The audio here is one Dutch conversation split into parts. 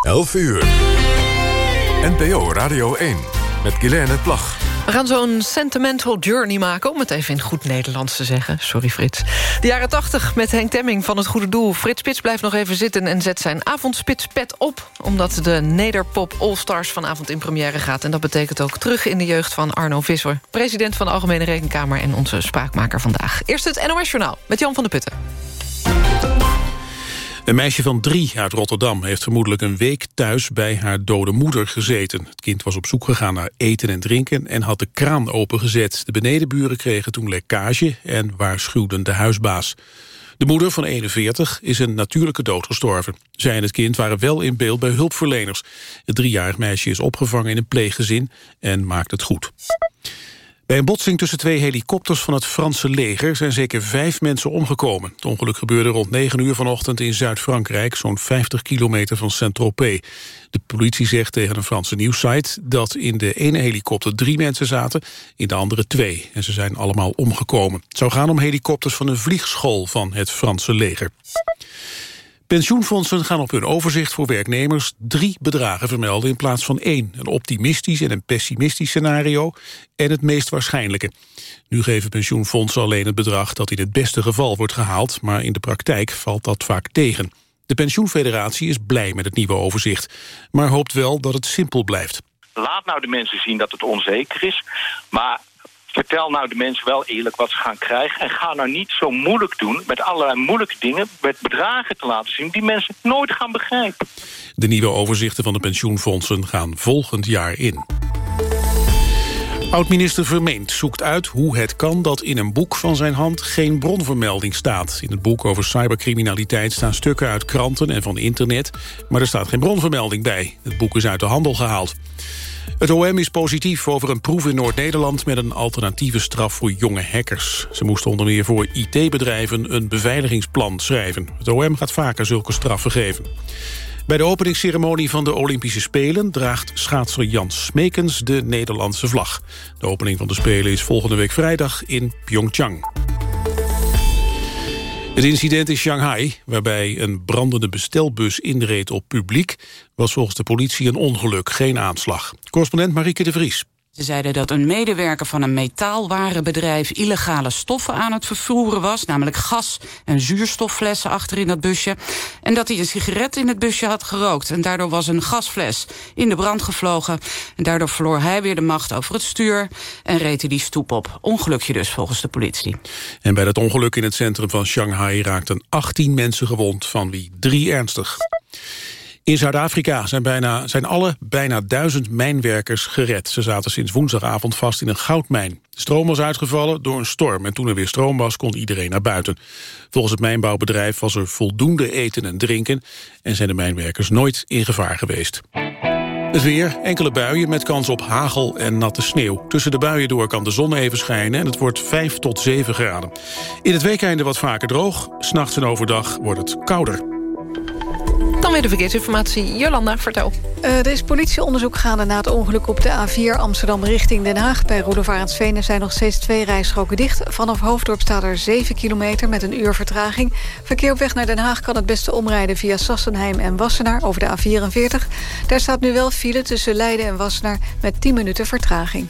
11 uur. NPO Radio 1 met Guilaine Plag. We gaan zo'n sentimental journey maken, om het even in goed Nederlands te zeggen. Sorry Frits. De jaren 80 met Henk Temming van het Goede Doel. Frits Spits blijft nog even zitten en zet zijn avondspitspet op... omdat de Nederpop All-Stars vanavond in première gaat. En dat betekent ook terug in de jeugd van Arno Visser... president van de Algemene Rekenkamer en onze spraakmaker vandaag. Eerst het NOS Journaal met Jan van der Putten. Een meisje van drie uit Rotterdam heeft vermoedelijk een week thuis bij haar dode moeder gezeten. Het kind was op zoek gegaan naar eten en drinken en had de kraan opengezet. De benedenburen kregen toen lekkage en waarschuwden de huisbaas. De moeder van 41 is een natuurlijke dood gestorven. Zij en het kind waren wel in beeld bij hulpverleners. Het driejarig meisje is opgevangen in een pleeggezin en maakt het goed. Bij een botsing tussen twee helikopters van het Franse leger... zijn zeker vijf mensen omgekomen. Het ongeluk gebeurde rond 9 uur vanochtend in Zuid-Frankrijk... zo'n 50 kilometer van Saint-Tropez. De politie zegt tegen een Franse nieuwssite... dat in de ene helikopter drie mensen zaten, in de andere twee. En ze zijn allemaal omgekomen. Het zou gaan om helikopters van een vliegschool van het Franse leger. Pensioenfondsen gaan op hun overzicht voor werknemers drie bedragen vermelden in plaats van één. Een optimistisch en een pessimistisch scenario en het meest waarschijnlijke. Nu geven pensioenfondsen alleen het bedrag dat in het beste geval wordt gehaald, maar in de praktijk valt dat vaak tegen. De pensioenfederatie is blij met het nieuwe overzicht, maar hoopt wel dat het simpel blijft. Laat nou de mensen zien dat het onzeker is, maar vertel nou de mensen wel eerlijk wat ze gaan krijgen. En ga nou niet zo moeilijk doen met allerlei moeilijke dingen... met bedragen te laten zien die mensen nooit gaan begrijpen. De nieuwe overzichten van de pensioenfondsen gaan volgend jaar in. Oud-minister Vermeend zoekt uit hoe het kan dat in een boek van zijn hand geen bronvermelding staat. In het boek over cybercriminaliteit staan stukken uit kranten en van internet, maar er staat geen bronvermelding bij. Het boek is uit de handel gehaald. Het OM is positief over een proef in Noord-Nederland... met een alternatieve straf voor jonge hackers. Ze moesten onder meer voor IT-bedrijven een beveiligingsplan schrijven. Het OM gaat vaker zulke straffen geven. Bij de openingsceremonie van de Olympische Spelen... draagt schaatser Jan Smekens de Nederlandse vlag. De opening van de Spelen is volgende week vrijdag in Pyeongchang. Het incident in Shanghai, waarbij een brandende bestelbus inreed op publiek... was volgens de politie een ongeluk, geen aanslag. Correspondent Marieke de Vries. Ze zeiden dat een medewerker van een metaalwarenbedrijf illegale stoffen aan het vervoeren was, namelijk gas en zuurstofflessen achter in dat busje. En dat hij een sigaret in het busje had gerookt. En daardoor was een gasfles in de brand gevlogen. En daardoor verloor hij weer de macht over het stuur en reed hij die stoep op. Ongelukje dus volgens de politie. En bij dat ongeluk in het centrum van Shanghai raakten 18 mensen gewond, van wie drie ernstig. In Zuid-Afrika zijn, bijna, zijn alle bijna duizend mijnwerkers gered. Ze zaten sinds woensdagavond vast in een goudmijn. De stroom was uitgevallen door een storm en toen er weer stroom was kon iedereen naar buiten. Volgens het mijnbouwbedrijf was er voldoende eten en drinken en zijn de mijnwerkers nooit in gevaar geweest. Het weer, enkele buien met kans op hagel en natte sneeuw. Tussen de buien door kan de zon even schijnen en het wordt 5 tot 7 graden. In het weekende wat vaker droog, s'nachts en overdag wordt het kouder. Dan weer de verkeersinformatie. Jolanda, vertel. Uh, er is politieonderzoek gaande na het ongeluk op de A4 Amsterdam richting Den Haag. Bij Roedevarensveen zijn nog steeds twee rijstroken dicht. Vanaf Hoofddorp staat er 7 kilometer met een uur vertraging. Verkeer op weg naar Den Haag kan het beste omrijden via Sassenheim en Wassenaar over de A44. Daar staat nu wel file tussen Leiden en Wassenaar met 10 minuten vertraging.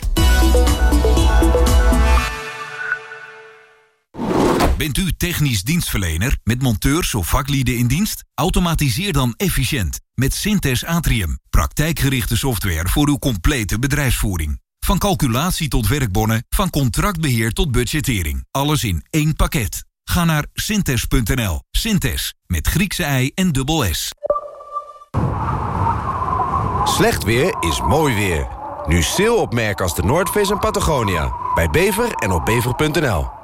Bent u technisch dienstverlener met monteurs of vaklieden in dienst? Automatiseer dan efficiënt met Synthes Atrium. Praktijkgerichte software voor uw complete bedrijfsvoering. Van calculatie tot werkbonnen, van contractbeheer tot budgettering. Alles in één pakket. Ga naar synthes.nl. Synthes, met Griekse ei en dubbel S. Slecht weer is mooi weer. Nu sale op merken als de Noordface en Patagonia. Bij Bever en op bever.nl.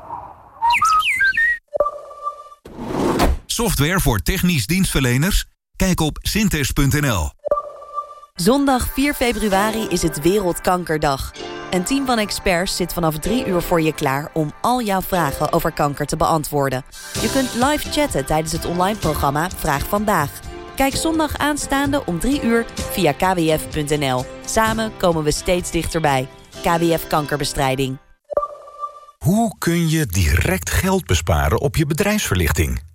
Software voor technisch dienstverleners? Kijk op synthes.nl. Zondag 4 februari is het Wereldkankerdag. Een team van experts zit vanaf drie uur voor je klaar... om al jouw vragen over kanker te beantwoorden. Je kunt live chatten tijdens het online programma Vraag Vandaag. Kijk zondag aanstaande om drie uur via kwf.nl. Samen komen we steeds dichterbij. KWF Kankerbestrijding. Hoe kun je direct geld besparen op je bedrijfsverlichting?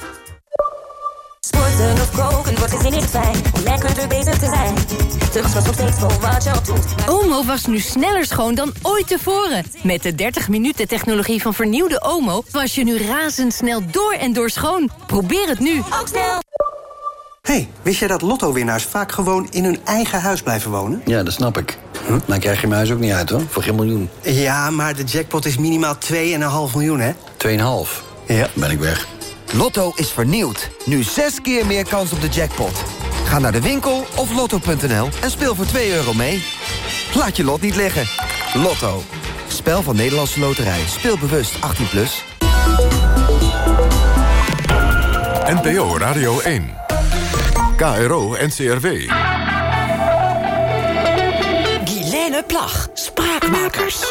Sporten of koken wordt gezien in fijn om lekkerder bezig te zijn. Was nog steeds voor wat je ook doet. Omo was nu sneller schoon dan ooit tevoren. Met de 30 minuten technologie van vernieuwde Omo... was je nu razendsnel door en door schoon. Probeer het nu. Ook snel. hey, wist jij dat lotto-winnaars vaak gewoon in hun eigen huis blijven wonen? Ja, dat snap ik. Hm? Dan krijg je mijn huis ook niet uit, hoor. Voor geen miljoen. Ja, maar de jackpot is minimaal 2,5 miljoen, hè? 2,5? Ja. Ben ik weg. Lotto is vernieuwd. Nu zes keer meer kans op de jackpot. Ga naar de winkel of lotto.nl en speel voor 2 euro mee. Laat je lot niet liggen. Lotto. Spel van Nederlandse Loterij. Speel bewust 18+. Plus. NPO Radio 1. KRO NCRW. Guylaine Plag, Spraakmakers.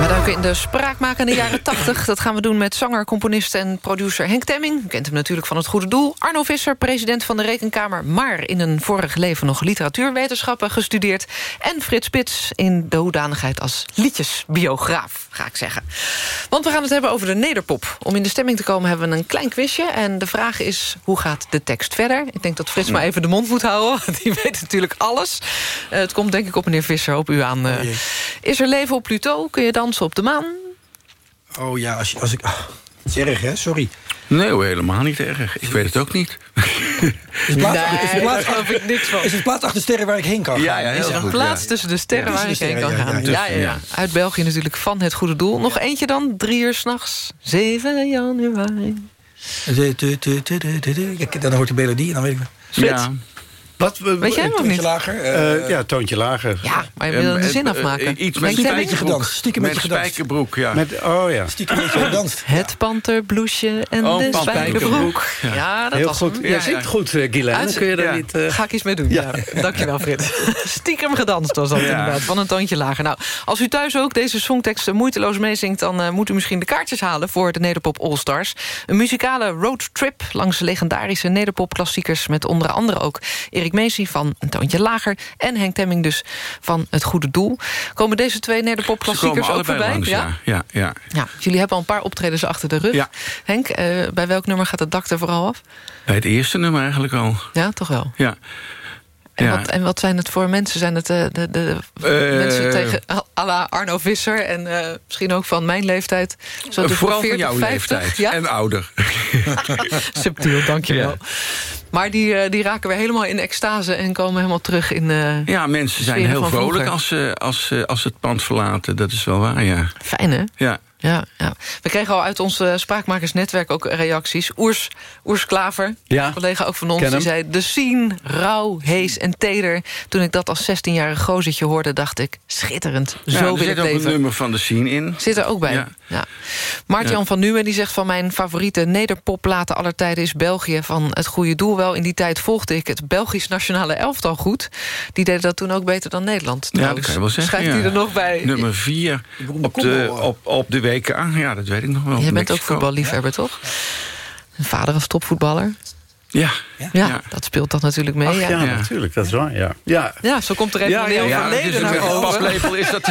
We duiken in de spraakmaker in de jaren 80. Dat gaan we doen met zanger, componist en producer Henk Temming. U kent hem natuurlijk van Het Goede Doel. Arno Visser, president van de Rekenkamer... maar in een vorig leven nog literatuurwetenschappen gestudeerd. En Frits Spits in de hoedanigheid als liedjesbiograaf, ga ik zeggen. Want we gaan het hebben over de nederpop. Om in de stemming te komen hebben we een klein quizje. En de vraag is, hoe gaat de tekst verder? Ik denk dat Frits maar even de mond moet houden. want Die weet natuurlijk alles. Eh, het komt denk ik op meneer Visser, op u aan. eh. is er leven op Pluto? Kun je dansen op de maan? Oh ja, als, je, als ik... ah, het is erg, hè? Sorry. Nee hoor, helemaal niet erg. Ik weet het ook niet. Is het plaats, Nee, is het plaats, daar geloof ik niks van. Is het plaats achter sterren waar ik heen kan gaan? Ja, ja, heel Is er een goed, plaats ja. tussen de sterren Ja, waar ik heen de kan gaan? ja, Ja, ja, ja, ja. ja. Uit België natuurlijk van het goede doel. Nog eentje dan, drie uur s'nachts, 7 januari. Tu- tu- tu- tu- tu- tu- tu. Kijk, Dan hoort de melodie en dan weet ik... Ja. Wat? Weet jij nog Toontje niet? lager? eh, ja, toontje lager. Ja, maar je wil de zin Eh, afmaken. eh, Iets met niet? spijkerbroek. gedanst, stiekem met spijkerbroek, ja. Met, oh ja. Stiekem met je gedanst. Het panterbloesje en Oh, de spijkerbroek. Ja, dat Heel was goed. hem. Ja, zingt goed, uh, Guylaine. Uit- Kun je daar niet... eh, Ga ik iets mee doen. Ja. Dankjewel, Frits. Stiekem gedanst was dat Ja. inderdaad, van een toontje lager. Nou, als u thuis ook deze songteksten moeiteloos meezingt... dan eh, moet u misschien de kaartjes halen voor de Nederpop All-Stars. Een muzikale roadtrip langs legendarische Nederpop-klassiekers... met onder andere ook Erik Meesie van een toontje lager... en Henk Temming dus van Het Goede Doel. Komen deze twee Nederpop-klassiekers ook voorbij? langs, ja. ja, ja. Ja, jullie hebben al een paar optredens achter de rug. Ja. Henk, eh, bij welk nummer gaat het dak er vooral af? Bij het eerste nummer eigenlijk al. Ja, toch wel. Ja. En, Ja. wat, en wat zijn het voor mensen? Zijn het eh, de, de, de Eh, mensen tegen à la Arno Visser... en eh, misschien ook van mijn leeftijd? Zo Vooral van 40, jouw 50? leeftijd. Ja? En ouder. Subtiel, dankjewel. Maar die, die raken weer helemaal in extase... en komen helemaal terug in... Ja, mensen zijn heel van vrolijk vroeger. als ze, als, ze, als ze het pand verlaten. Dat is wel waar, ja. Fijn, hè? Ja. Ja, ja. We kregen al uit ons eh, spraakmakersnetwerk ook reacties. Oers, Oers Klaver, Ja, een collega ook van ons, die zei... de scene, rauw, hees en teder. Toen ik dat als 16-jarig gozertje hoorde, dacht ik... schitterend, ja zo er wil zit ik ook een leven. nummer van de scene in. Zit er ook bij. Ja. Ja. Maart-Jan Ja. van Nuwen die zegt van mijn favoriete nederpopplaten aller tijden is België van het goede doel. Wel in die tijd volgde ik het Belgisch nationale elftal goed. Die deden dat toen ook beter dan Nederland. Ja, dat trouwens. kan je wel zeggen. Schrijft ja. hij er nog bij? Nummer vier op de, op, op de WK. Ja, dat weet ik nog wel. Jij bent ook voetballiefhebber, toch? Een vader als topvoetballer. Ja. Ja, dat speelt dat natuurlijk mee. Ach, ja. ja, natuurlijk, dat is waar. Ja, ja. Ja, zo komt er even Ja, een heel ja, ja, verleden dus naar boven. paplepel is dat...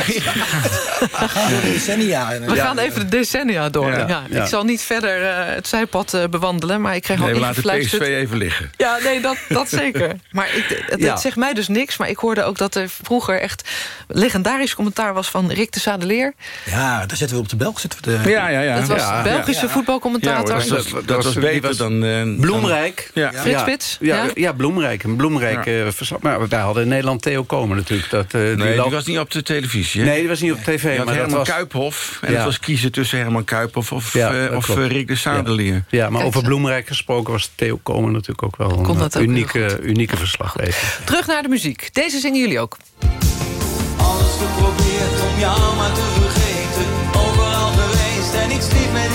Gaan door de decennia. En, We gaan even de decennia door. Ja. Ja. Ja. Ik zal niet verder eh, het zijpad eh, bewandelen, maar ik kreeg Nee, al we laten ingefluisterd... PSV even liggen. Ja, nee, dat, dat zeker. Maar ik, het, zegt mij dus niks. Maar ik hoorde ook dat er vroeger echt legendarisch commentaar was van Rick de Sadeleer. Ja, daar zetten we op de Belg. Zetten we de, Ja, ja, ja. Dat was ja. Belgische Ja. voetbalcommentator. Dat, was, beter dan... eh, dan- Bloemrijk. Ja. Frits ja. Spits, Ja, ja? ja. bloemrijk. Een bloemrijk Ja. eh, verslag. Maar wij hadden in Nederland Theo Komen natuurlijk. Dat, eh, Nee, die was niet op de televisie. Hè? nee, die was niet op tv. Maar dat Herman was... Kuiphof. En Ja. het was kiezen tussen Herman Kuiphof of, Ja, dat of Rick de Sadelier. Ja, maar Kijk, over. Bloemrijk gesproken was Theo Komen natuurlijk ook wel een dat ook unieke, unieke verslaggever. Terug naar de muziek. Deze zingen jullie ook. Alles geprobeerd om jou maar te vergeten. Overal geweest en ik sliep met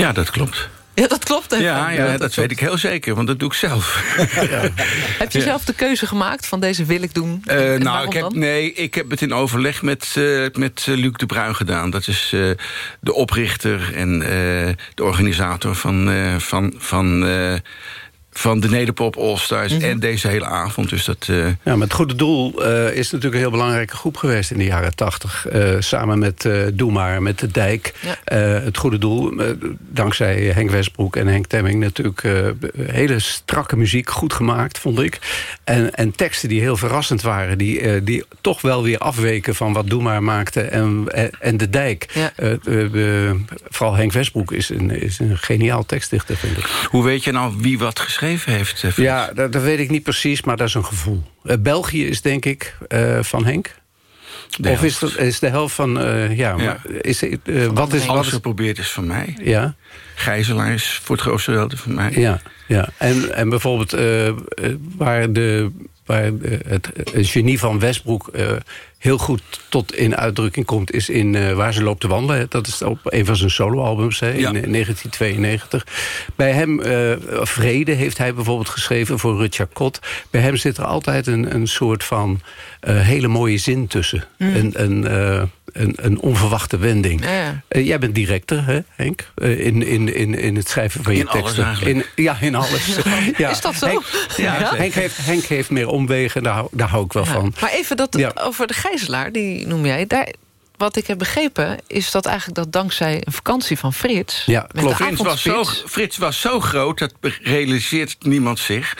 Ja, dat klopt. Ja, dat klopt. hè, Ja, ja, dat dat, weet ik heel zeker, want dat doe ik zelf. Heb je Ja. zelf de keuze gemaakt van deze wil ik doen? Eh, En nou, ik heb, dan? nee, ik heb het in overleg met, eh, met eh, Luc de Bruin gedaan. Dat is eh, de oprichter en eh, de organisator van, eh, van, van, eh, van de Nederpop All-Stars... Mhm. en deze hele avond. Dus dat... eh, Ja, maar het Goede Doel eh, is natuurlijk een heel belangrijke groep geweest in de jaren tachtig. Eh, samen met eh Doe Maar, met De Dijk. Eh, het Goede Doel, dankzij Henk Westbroek en Henk Temming... natuurlijk eh, hele strakke muziek, goed gemaakt, vond ik. En, en teksten die heel verrassend waren. Die, die toch wel weer afweken van wat Doe Maar maakte en, en, De Dijk. Vooral Henk Westbroek is een, is een geniaal tekstdichter, vind ik. hoe weet je nou wie wat geschreven heeft? eh? Ja, dat, dat weet ik niet precies, maar dat is een gevoel. Eh, België is denk ik eh, van Henk. De of is, dat, is de helft van... eh, ja, maar is, wat is... Wat Alles is geprobeerd is van mij. ja, Gijzelaar is voor het grootste deel van mij. ja, ja. En, en bijvoorbeeld eh, eh, waar, de, waar de- het, het genie van Westbroek... eh, heel goed tot in uitdrukking komt... is in eh, Waar ze loopt te wandelen. Dat is op een van zijn soloalbums hè, in eh, 1992. Bij hem, eh, Vrede heeft hij bijvoorbeeld geschreven voor Rutja Kot. Bij hem zit er altijd een, een soort van eh, hele mooie zin tussen. Mm. Een, een, eh, een, een onverwachte wending. Ja, ja. Eh, jij bent directer, hè, Henk? Eh, in, in, in, in het schrijven van je In alles teksten. eigenlijk. In, ja, in alles. ja. Is dat zo? Henk, ja, Ja. Henk, heeft, Henk heeft meer omwegen, daar, hou- daar hou ik wel Ja. van. Maar even dat Ja. over de gijzelaar, die noem jij. Daar, wat ik heb begrepen, is dat eigenlijk dat dankzij een vakantie van Frits... Ja, met de Frits was, zo, Frits was zo groot, dat realiseert niemand zich...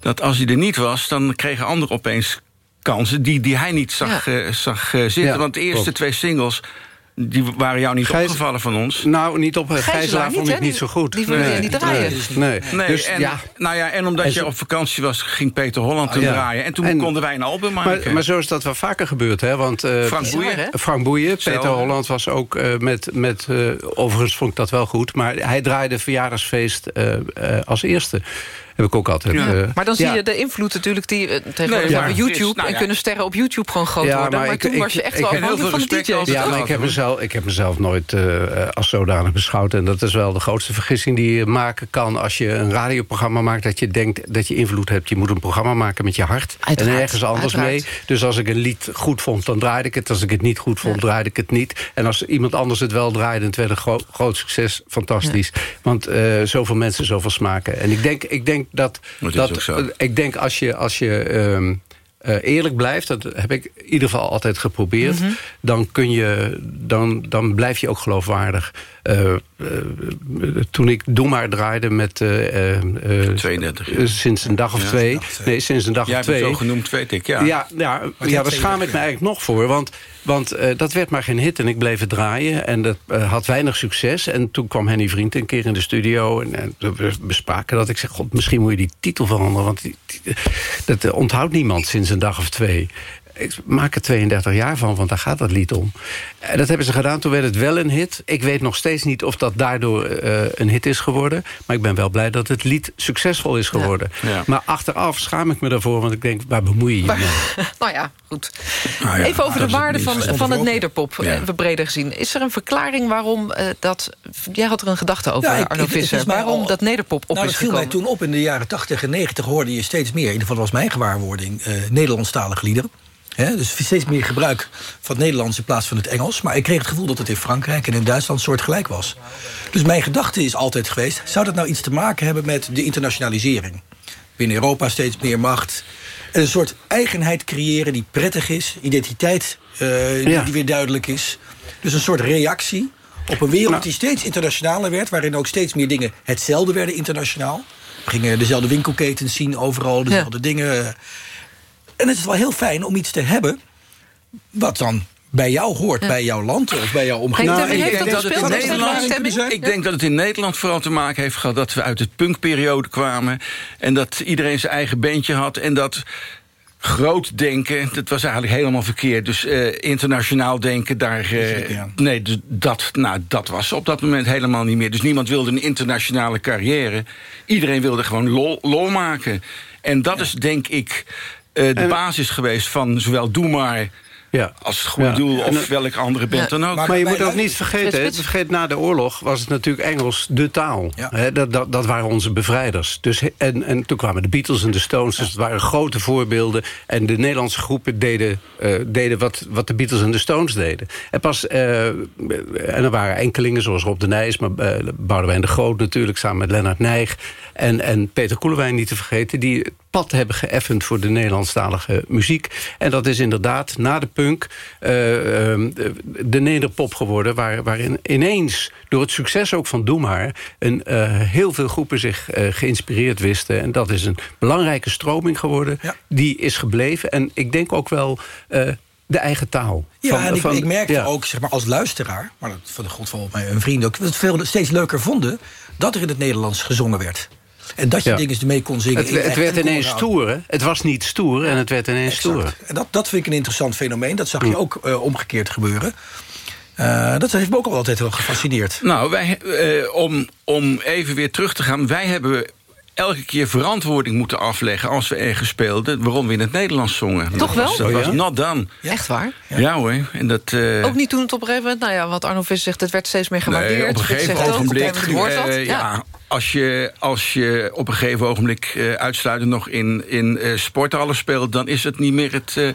dat als hij er niet was, dan kregen anderen opeens kansen... die, die hij niet zag, eh, zag eh, zitten. Ja, Want de eerste klopt. twee singles die waren jou niet Gijs- opgevallen van ons. Nou, niet op Gijzelaar vond ik niet zo goed. die wilde je niet draaien. Nee, Nee, Dus, en, ja. nou ja, en omdat En je op vakantie was, ging Peter Holland toen Ja. draaien. En toen En- konden wij een album maken. Maar, maar zo is dat wel vaker gebeurd, hè? Want, eh, Frank Boeien. hè? Frank Boeien, Peter. Holland was ook met... met eh, overigens vond ik dat wel goed, maar hij draaide verjaardagsfeest eh, eh, als eerste. Heb ik ook altijd... Ja. eh, Maar dan zie je de invloed natuurlijk die eh, tegenwoordig Nee, YouTube nou en kunnen sterren op YouTube gewoon groot Ja, worden. maar Maar, ik- toen ik- was je echt ik wel heb heel afhankelijk veel van de DJ's. Ja, maar ik heb, mezelf, ik heb mezelf nooit eh, als zodanig beschouwd. En dat is wel de grootste vergissing die je maken kan... als je een radioprogramma maakt, dat je denkt dat je invloed hebt. Je moet een programma maken met je hart Uiteraard, en ergens anders uiteraard. mee. Dus als ik een lied goed vond, dan draaide ik het. Als ik het niet goed vond, draaide ik het niet. En als iemand anders het wel draaide en het werd een gro- groot succes, fantastisch. Want eh, zoveel mensen, zoveel smaken. En ik denk, ik denk dat... Dat is dat eh, ik denk als je... Als je ehm, eh, eerlijk blijft, dat heb ik in ieder geval altijd geprobeerd... Mhm. dan, kun je, dan, dan blijf je ook geloofwaardig. Eh, eh, toen ik Doe Maar draaide met... eh, eh, eh, 32 eh, sinds een dag of Ja, twee. een dag of twee. Nee, sinds een dag Jij of hebt het twee. zo genoemd, weet ik, ja. Ja, ja, ja, daar schaam ik me eigenlijk nog voor. Want, want eh, dat werd maar geen hit en ik bleef het draaien. En dat eh, had weinig succes. En toen kwam Henny Vriend een keer in de studio. En, we bespraken dat. Ik zeg, god, misschien moet je die titel veranderen. Want die, die- dat eh, onthoudt niemand sinds een dag of twee. Ik maak er 32 jaar van, want daar gaat dat lied om. En dat hebben ze gedaan, toen werd het wel een hit. Ik weet nog steeds niet of dat daardoor eh, een hit is geworden. Maar ik ben wel blij dat het lied succesvol is geworden. Ja. Maar achteraf schaam ik me daarvoor, want ik denk, waar bemoei je je mee? Nou ja, goed. Nou ja, Even over de waarde van, van het nederpop, Ja. even breder gezien. Is er een verklaring waarom eh, dat... Jij had er een gedachte over, Ja, ik- Arno Visser. Waarom al- dat nederpop op nou, is dat viel mij toen op in de jaren 80 en 90 hoorde je steeds meer. In ieder geval was mijn gewaarwording eh Nederlandstalige liederen. Hè, dus steeds meer gebruik van het Nederlands in plaats van het Engels. Maar ik kreeg het gevoel dat het in Frankrijk en in Duitsland soortgelijk was. Dus mijn gedachte is altijd geweest... zou dat nou iets te maken hebben met de internationalisering? Binnen Europa steeds meer macht. En een soort eigenheid creëren die prettig is. Identiteit eh, Ja. die weer duidelijk is. Dus een soort reactie op een wereld Nou. die steeds internationaler werd... waarin ook steeds meer dingen hetzelfde werden internationaal. We gingen dezelfde winkelketens zien overal, dezelfde dingen. En het is wel heel fijn om iets te hebben... wat dan bij jou hoort, bij jouw land of bij jouw omgeving. Temming, ik heeft denk dat dat het in Nederland, ik denk dat het in Nederland vooral te maken heeft gehad dat we uit het punkperiode kwamen en dat iedereen zijn eigen bandje had en dat groot denken, dat was eigenlijk helemaal verkeerd. Dus eh, internationaal denken, daar. eh, Nee, dus dat, nou, dat was op dat moment helemaal niet meer. Dus niemand wilde een internationale carrière. Iedereen wilde gewoon lol, lol maken. En dat is denk ik eh, de basis geweest van zowel Doe maar Ja. Als het goede Ja. doel of welke andere band dan ook. Maar, je moet ook niet vergeten, hè, vergeet, na de oorlog was het natuurlijk Engels de taal. Hè, dat, dat, dat waren onze bevrijders. Dus, en, en toen kwamen de Beatles en de Stones, dus het waren grote voorbeelden. En de Nederlandse groepen deden, eh, deden wat, wat de Beatles en de Stones deden. En pas, eh, en er waren enkelingen zoals Rob de Nijs, maar Boudewijn de Groot natuurlijk, samen met Lennart Nijg. En, en Peter Koelewijn niet te vergeten, die het pad hebben geëffend voor de Nederlandstalige muziek. En dat is inderdaad na de punk eh, ehm, de nederpop geworden... Waar, waarin ineens, door het succes ook van Doe Maar... Een, eh, heel veel groepen zich eh, geïnspireerd wisten. En dat is een belangrijke stroming geworden. Die is gebleven. En ik denk ook wel de eigen taal. Ja, Van- en ik, van- ik merkte ja. ook zeg maar, als luisteraar... maar dat van de grond van mijn vrienden ook... dat veel steeds leuker vonden... dat er in het Nederlands gezongen werd. En dat je Ja. dingen mee kon zingen. Het, in het werd en ineens koorraad. stoer, hè? Het was niet stoer en het werd ineens stoer. En dat, dat vind ik een interessant fenomeen. Dat Hm. zag je ook eh, omgekeerd gebeuren. Eh, dat heeft me ook al altijd wel gefascineerd. Nou, wij, eh, om, om even weer terug te gaan. Wij hebben elke keer verantwoording moeten afleggen... als we ergens speelden, waarom we in het Nederlands zongen. Toch dat wel? Was, dat Oh, was not done. Echt waar? Ja, hoor. En dat, eh, Ook niet toen het op een gegeven moment... nou ja, wat Arno Vis zegt, het werd steeds meer gewaardeerd. Nee, op een gegeven zegt ook, op een ogenblik. gegeven moment hoort dat. eh, ja. Als, je, als je op een gegeven ogenblik uh, uitsluitend nog in, in uh, sporthallen speelt, dan is het niet meer het. Uh,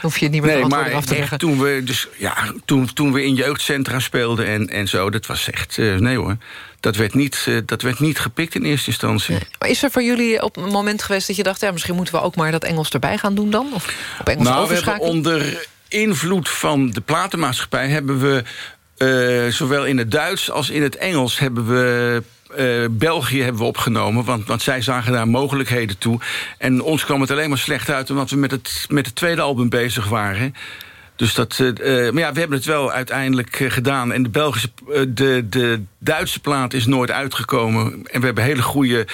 Hoef je niet meer nee, maar af te leggen. Toen we, dus, ja, toen, toen we in jeugdcentra speelden en, en zo, dat was echt. Nee hoor. Dat werd, niet, dat werd niet gepikt in eerste instantie. Nee. Maar is er voor jullie op een moment geweest dat je dacht... ja, misschien moeten we ook maar dat Engels erbij gaan doen dan? Of op Engels nou, we hebben onder invloed van de platenmaatschappij... hebben we zowel in het Duits als in het Engels... hebben we uh, België hebben we opgenomen, want, want zij zagen daar mogelijkheden toe. En ons kwam het alleen maar slecht uit... omdat we met het, met het tweede album bezig waren... Dus dat, uh, maar ja, we hebben het wel uiteindelijk gedaan. En de Belgische, de, de Duitse plaat is nooit uitgekomen. En we hebben hele goede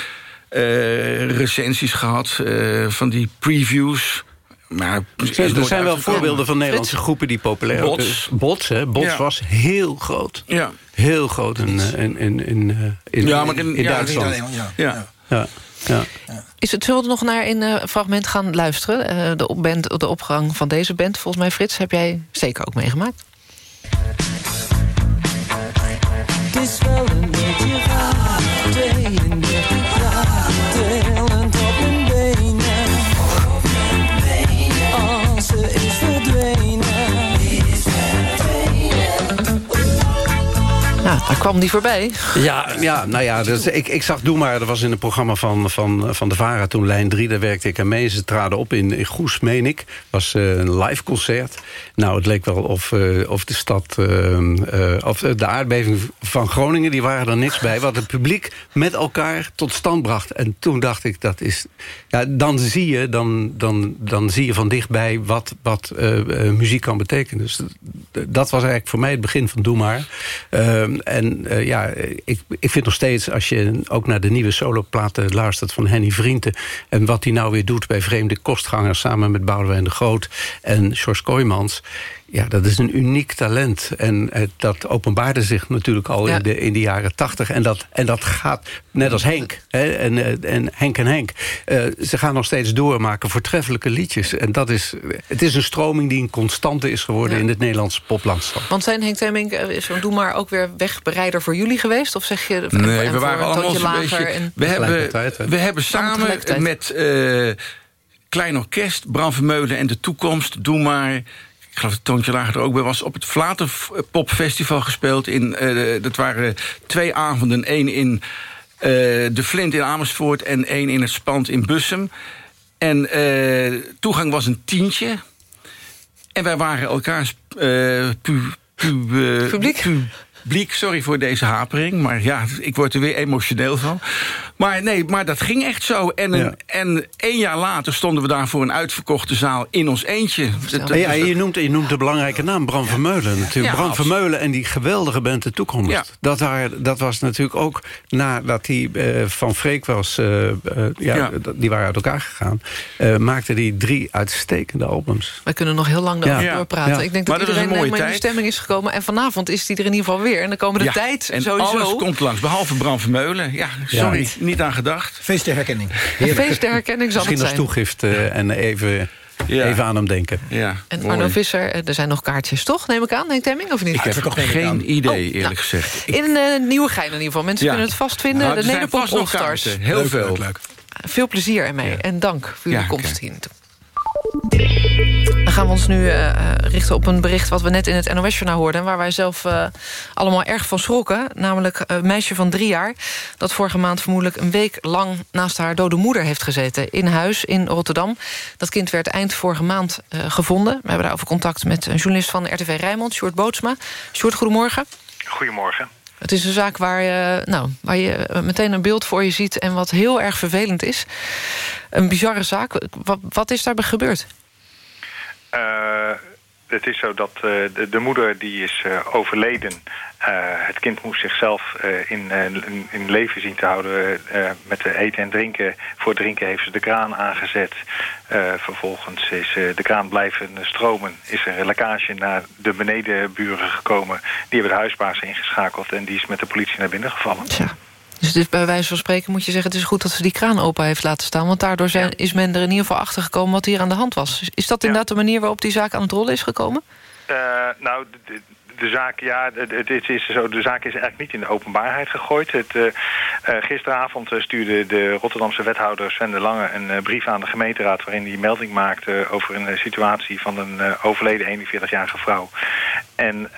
recensies gehad van die previews. Maar er zijn wel voorbeelden van Nederlandse groepen die populair Bots. Dus, Bots, hè? Bots ja. was heel groot. Ja. Heel groot in, in, in, in, in, ja, maar in, Duitsland. Ja. Ja. ja. Ja. Is het, zullen we nog naar een uh, fragment gaan luisteren? Uh, de, band, de opgang van deze band, volgens mij Frits, heb jij zeker ook meegemaakt. Het is wel een beetje raar, Ja, daar kwam die voorbij. Ja, ja nou ja, ik, ik zag Doe Maar, dat was in een programma van, van, van de VARA toen, Lijn 3, daar werkte ik aan mee. Ze traden op in, in Goes, meen ik. was uh, een live concert. Nou, het leek wel of, uh, of de stad, uh, of de aardbeving van Groningen, die waren er niks bij. Wat het publiek met elkaar tot stand bracht. En toen dacht ik, dat is... Ja, dan zie je, dan, dan, dan zie je van dichtbij wat, wat muziek kan betekenen. Dus dat was eigenlijk voor mij het begin van Doe Maar. En uh, ja, ik, ik vind nog steeds, als je ook naar de nieuwe soloplaten luistert van Henny Vrienden... en wat hij nou weer doet bij Vreemde Kostgangers... samen met Boudewijn de Groot en George Kooijmans... Ja, dat is een uniek talent. En uh, dat openbaarde zich natuurlijk al ja. in, de, in de jaren tachtig. En dat, en dat gaat, net als Henk, hè, en, uh, en Henk en Henk... Uh, ze gaan nog steeds doormaken voortreffelijke liedjes. En dat is, het is een stroming die een constante is geworden... Ja. in het Nederlandse poplandschap. Want zijn Henk Temming, is Doe maar ook weer wegbereider voor jullie geweest? Of zeg je... Nee, we waren allemaal een beetje... En... We, hebben, we hebben samen met Klein Orkest, Bram Vermeulen en De Toekomst... Doe maar ik geloof dat Toontje Lager er ook bij was... op het Vlater Popfestival gespeeld. In, uh, dat waren twee avonden. één in uh, de Flint in Amersfoort... en één in het Spand in Bussum. En uh, toegang was een tientje. En wij waren elkaars pu, pu, publiek. Pu, publiek. Sorry voor deze hapering, maar ja, ik word er weer emotioneel van. Maar nee, maar dat ging echt zo. En, een, ja. en één jaar later stonden we daar voor een uitverkochte zaal in ons eentje. Ja, je, noemt, je noemt de belangrijke naam, Bram Vermeulen natuurlijk. Ja, Bram Vermeulen en die geweldige band De Toekomst. Ja. Dat, waren, dat was natuurlijk ook nadat hij uh, van Freek was... Uh, uh, ja, die waren uit elkaar gegaan... maakte die drie uitstekende albums. We kunnen nog heel lang daarover doorpraten. Ik denk dat, dat iedereen helemaal in die stemming is gekomen. En vanavond is die er in ieder geval weer. En de komende tijd en sowieso. alles komt langs, behalve Bram Vermeulen. Ja, sorry, niet aan gedacht. Feest der herkenning. Een feest der herkenning zal Misschien het als toegift uh, en even even aan hem denken. Ja, En Arno Visser, eh, er zijn nog kaartjes, toch? Neem ik aan, Henk Temming, of niet? Ik heb er toch geen idee, Oh, eerlijk nou, gezegd. In uh, Nieuwegein in ieder geval. Mensen Ja. kunnen het vastvinden. Nou, de er zijn Nederpop kaarten. Heel veel. Veel plezier ermee. En dank voor jullie Ja, komst oké. hier naartoe. Gaan we ons nu eh, eh, richten op een bericht wat we net in het NOS-journaal hoorden... en waar wij zelf eh, allemaal erg van schrokken. Namelijk een meisje van drie jaar... dat vorige maand vermoedelijk een week lang naast haar dode moeder heeft gezeten... in huis in Rotterdam. Dat kind werd eind vorige maand gevonden. We hebben daarover contact met een journalist van RTV Rijnmond, Sjoerd Bootsma. Sjoerd, goedemorgen. Goedemorgen. Het is een zaak waar je, nou, waar je meteen een beeld voor je ziet... en wat heel erg vervelend is. Een bizarre zaak. Wat, wat is daar gebeurd? Eh, het is zo dat eh, de, de moeder die is eh, overleden. Het kind moest zichzelf in, in, leven zien te houden met eten en drinken. Voor drinken heeft ze de kraan aangezet. Vervolgens is de kraan blijven stromen. Is er een lekkage naar de benedenburen gekomen. Die hebben de huisbaas ingeschakeld en die is met de politie naar binnen gevallen. Dus bij wijze van spreken moet je zeggen... het is goed dat ze die kraan open heeft laten staan... want daardoor zijn, is men er in ieder geval achter gekomen... wat hier aan de hand was. Is- dat inderdaad de manier waarop die zaak aan het rollen is gekomen? Eh, nou, de, zaak, ja, het, is- zo, de zaak is eigenlijk niet in de openbaarheid gegooid. Het, eh, eh, gisteravond eh, stuurde de Rotterdamse wethouder Sven de Lange een brief aan de gemeenteraad... waarin hij melding maakte over een situatie van een overleden 41-jarige vrouw. En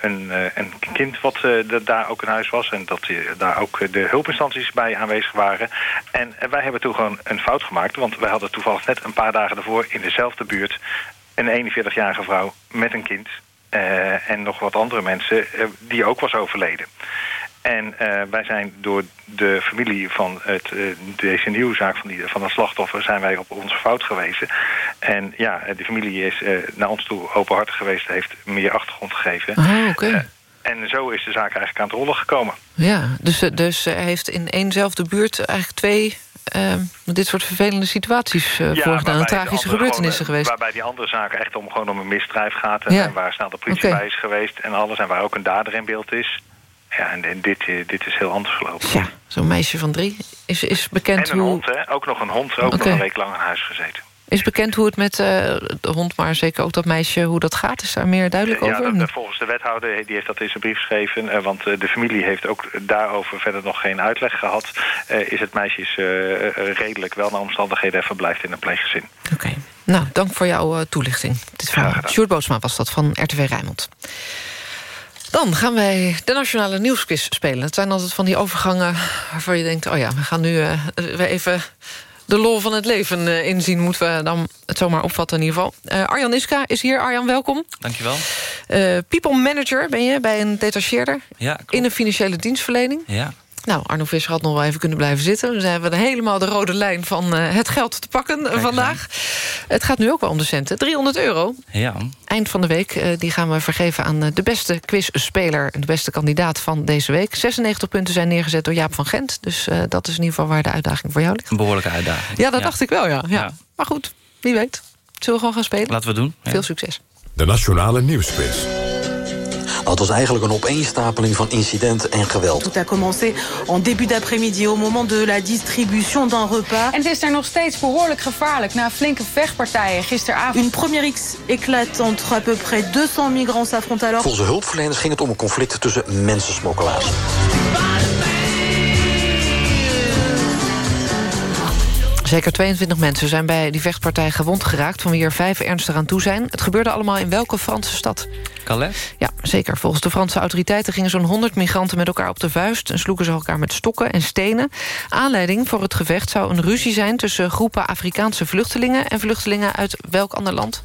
een, een kind wat daar ook in huis was... en dat daar ook de hulpinstanties bij aanwezig waren. En wij hebben toen gewoon een fout gemaakt... want wij hadden toevallig net een paar dagen daarvoor in dezelfde buurt... een 41-jarige vrouw met een kind... eh, en nog wat andere mensen eh, die ook was overleden. En eh, wij zijn door de familie van het, deze nieuwe zaak van, die, van het slachtoffer... zijn wij op onze fout gewezen. En ja, de familie is naar ons toe openhartig geweest... heeft meer achtergrond gegeven. Oh, oké. En zo is de zaak eigenlijk aan het rollen gekomen. Ja, dus, dus hij heeft in éénzelfde buurt eigenlijk twee... eh, dit soort vervelende situaties uh, Ja, voorgedaan. Tragische gebeurtenissen eh, geweest. Waarbij die andere zaken echt om, gewoon om een misdrijf gaat. En, Ja. en waar snel de politie bij is geweest en alles. En waar ook een dader in beeld is. Ja, en, en dit, eh, dit is heel anders gelopen. Ja, zo'n meisje van drie. Is, is bekend en een hoe... hond, hè? Ook nog een hond. Ook nog een week lang in huis gezeten. Is bekend hoe het met eh, de hond, maar zeker ook dat meisje, hoe dat gaat? Is daar meer duidelijk ja, over? niet? dat volgens de wethouder, die heeft dat in zijn brief geschreven. eh, want eh, de familie heeft ook daarover verder nog geen uitleg gehad. Eh, is het meisje is, eh, eh, redelijk wel naar omstandigheden en verblijft in een pleeggezin. Nou, dank voor jouw eh, toelichting. Dit verhaal. Sjoerd Bootsma was dat van RTV Rijnmond. Dan gaan wij de Nationale Nieuwsquiz spelen. Het zijn altijd van die overgangen waarvan je denkt... oh ja, we gaan nu eh, weer even de lol van het leven eh, inzien... moeten we dan het zomaar opvatten in ieder geval. Eh, Arjan Iska is hier. Arjan, welkom. Dankjewel. Eh people manager ben je bij een detacheerder... Ja, klopt. in een financiële dienstverlening. Ja. Nou, Arno Visser had nog wel even kunnen blijven zitten. Dus hebben we helemaal de rode lijn van eh, het geld te pakken eh, vandaag. Het gaat nu ook wel om de centen. 300 euro. Ja. Eind van de week eh, die gaan we vergeven aan de beste quizspeler... de beste kandidaat van deze week. 96 punten zijn neergezet door Jaap van Gent. Dus eh, dat is in ieder geval waar de uitdaging voor jou ligt. Een behoorlijke uitdaging. Ja, dat dacht ik wel, ja. ja. Maar goed, wie weet. Zullen we gewoon gaan spelen? Laten we doen. Veel succes. De Nationale Nieuwsquiz. Het was eigenlijk een opeenstapeling van incidenten en geweld. Tout a commencé en début d'après-midi au moment de la distribution d'un repas. En het is daar nog steeds behoorlijk gevaarlijk na flinke vechtpartijen gisteravond. Une première X éclate entre à peu près 200 migrants s'affrontent alors. Volgens de hulpverleners ging het om een conflict tussen mensensmokkelaars. Zeker 22 mensen zijn bij die vechtpartij gewond geraakt... van wie er vijf ernstig aan toe zijn. Het gebeurde allemaal in welke Franse stad? Calais? Ja, zeker. Volgens de Franse autoriteiten gingen zo'n 100 migranten met elkaar op de vuist... en sloegen ze elkaar met stokken en stenen. Aanleiding voor het gevecht zou een ruzie zijn... tussen groepen Afrikaanse vluchtelingen... en vluchtelingen uit welk ander land?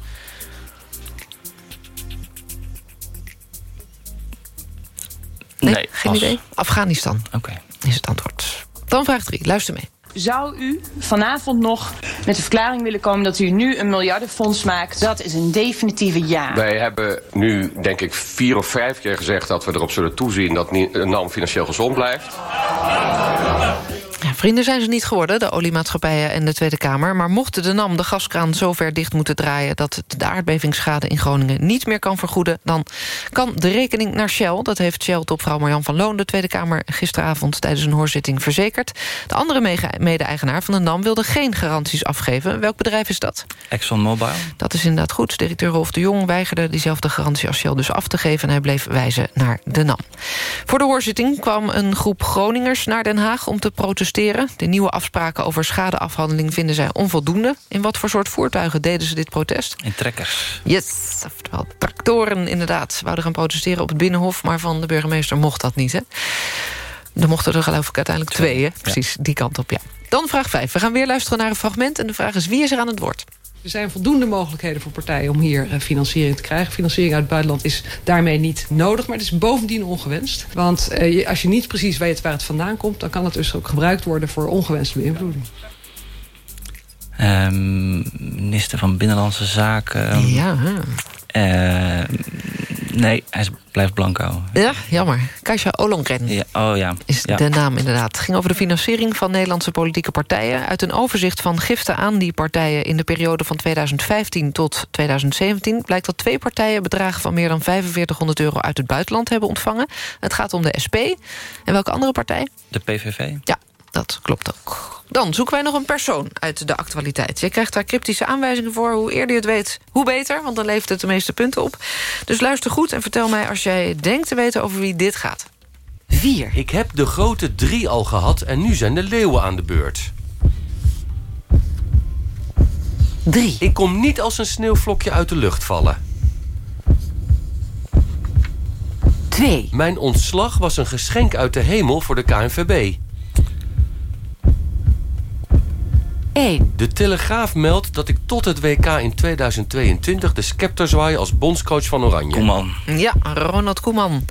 Nee, Nee, geen idee. Afghanistan Oké. is het antwoord. Dan vraag 3, luister mee. Zou u vanavond nog met de verklaring willen komen dat u nu een miljardenfonds maakt? Dat is een definitieve ja. Wij hebben nu, denk ik, vier of vijf keer gezegd dat we erop zullen toezien dat NAM financieel gezond blijft. Ja, vrienden zijn ze niet geworden, de oliemaatschappijen en de Tweede Kamer. Maar mocht de NAM de gaskraan zover dicht moeten draaien... dat het de aardbevingsschade in Groningen niet meer kan vergoeden... dan kan de rekening naar Shell. Dat heeft Shell-topvrouw Marjan van Loon de Tweede Kamer... gisteravond tijdens een hoorzitting verzekerd. De andere mede-eigenaar van de NAM wilde geen garanties afgeven. Welk bedrijf is dat? ExxonMobil. Dat is inderdaad goed. Directeur Rolf de Jong weigerde diezelfde garantie als Shell dus af te geven... en hij bleef wijzen naar de NAM. Voor de hoorzitting kwam een groep Groningers naar Den Haag om te protesteren. De nieuwe afspraken over schadeafhandeling vinden zij onvoldoende. In wat voor soort voertuigen deden ze dit protest? In trekkers. Yes, oftewel tractoren inderdaad. Ze wouden gaan protesteren op het Binnenhof... maar van de burgemeester mocht dat niet, hè? Er mochten er geloof ik uiteindelijk twee, hè? Precies, die kant op, ja. Dan vraag 5. We gaan weer luisteren naar een fragment... en de vraag is wie is er aan het woord? Er zijn voldoende mogelijkheden voor partijen om hier eh, financiering te krijgen. Financiering uit het buitenland is daarmee niet nodig, maar het is bovendien ongewenst. Want eh, als je niet precies weet waar het vandaan komt... dan kan het dus ook gebruikt worden voor ongewenste beïnvloeding. Ehm, minister van Binnenlandse Zaken. Ja. Eh, nee, hij blijft blanco. Ja, jammer. Kasia Ollongren. Ja, oh ja. is ja. de naam inderdaad. Het ging over de financiering van Nederlandse politieke partijen. Uit een overzicht van giften aan die partijen... in de periode van 2015 tot 2017... blijkt dat twee partijen bedragen van meer dan 4500 euro... uit het buitenland hebben ontvangen. Het gaat om de SP. En welke andere partij? De PVV. Ja, dat klopt ook. Dan zoeken wij nog een persoon uit de actualiteit. Je krijgt daar cryptische aanwijzingen voor. Hoe eerder je het weet, hoe beter, want dan levert het de meeste punten op. Dus luister goed en vertel mij als jij denkt te weten over wie dit gaat. 4. Ik heb de grote drie al gehad en nu zijn de leeuwen aan de beurt. 3. Ik kom niet als een sneeuwvlokje uit de lucht vallen. 2. Mijn ontslag was een geschenk uit de hemel voor de KNVB. 1. De Telegraaf meldt dat ik tot het WK in 2022 de scepter zwaai als bondscoach van Oranje. Koeman. Ja, Ronald Koeman.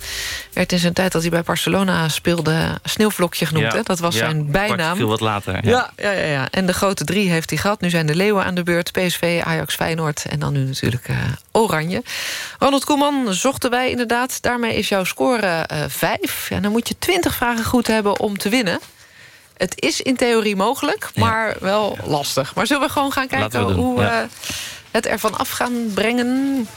Werd in zijn tijd dat hij bij Barcelona speelde... sneeuwvlokje genoemd, Ja, hè? Dat was ja. zijn bijnaam. Viel wat later. Ja. Ja, ja, ja, ja. En de grote drie heeft hij gehad. Nu zijn de Leeuwen aan de beurt. PSV, Ajax, Feyenoord en dan nu natuurlijk eh, Oranje. Ronald Koeman zochten wij inderdaad. Daarmee is jouw score eh vijf. En dan moet je twintig vragen goed hebben om te winnen. Het is in theorie mogelijk, maar wel lastig. Maar zullen we gewoon gaan kijken we hoe ja. eh, het ervan af gaan brengen?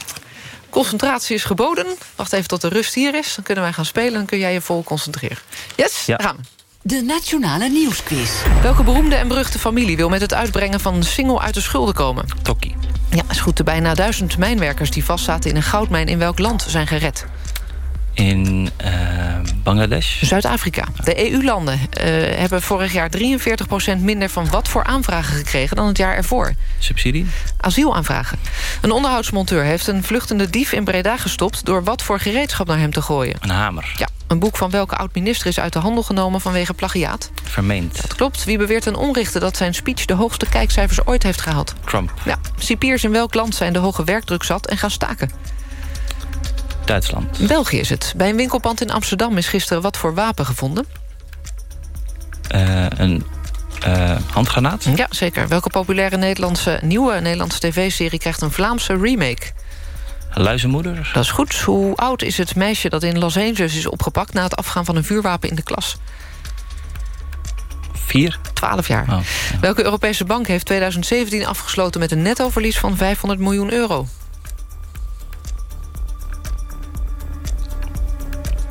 Concentratie is geboden. Wacht even tot de rust hier is. Dan kunnen wij gaan spelen. Dan kun jij je vol concentreren. Yes, Ja. gaan we. De Nationale Nieuwsquiz. Welke beroemde en beruchte familie wil met het uitbrengen van een single uit de schulden komen? Tokkie. Ja, is goed. De bijna duizend mijnwerkers die vastzaten in een goudmijn in welk land zijn gered? In eh, Bangladesh. Zuid-Afrika. De EU-landen eh, hebben vorig jaar 43% minder van wat voor aanvragen gekregen dan het jaar ervoor? Subsidie. Asielaanvragen. Een onderhoudsmonteur heeft een vluchtende dief in Breda gestopt... door wat voor gereedschap naar hem te gooien? Een hamer. Ja, een boek van welke oud-minister is uit de handel genomen vanwege plagiaat? Vermeend. Dat klopt. Wie beweert een onrichte dat zijn speech de hoogste kijkcijfers ooit heeft gehaald? Trump. Ja, cipiers in welk land zijn de hoge werkdruk zat en gaan staken? Duitsland. België is het. Bij een winkelpand in Amsterdam is gisteren wat voor wapen gevonden? Eh, een eh, handgranaat. Ja, zeker. Welke populaire Nederlandse, nieuwe Nederlandse tv-serie krijgt een Vlaamse remake? Luizenmoeder. Dat is goed. Hoe oud is het meisje dat in Los Angeles is opgepakt... na het afgaan van een vuurwapen in de klas? Vier. 12 jaar. Oh, Welke Europese bank heeft 2017 afgesloten... met een nettoverlies van 500 miljoen euro?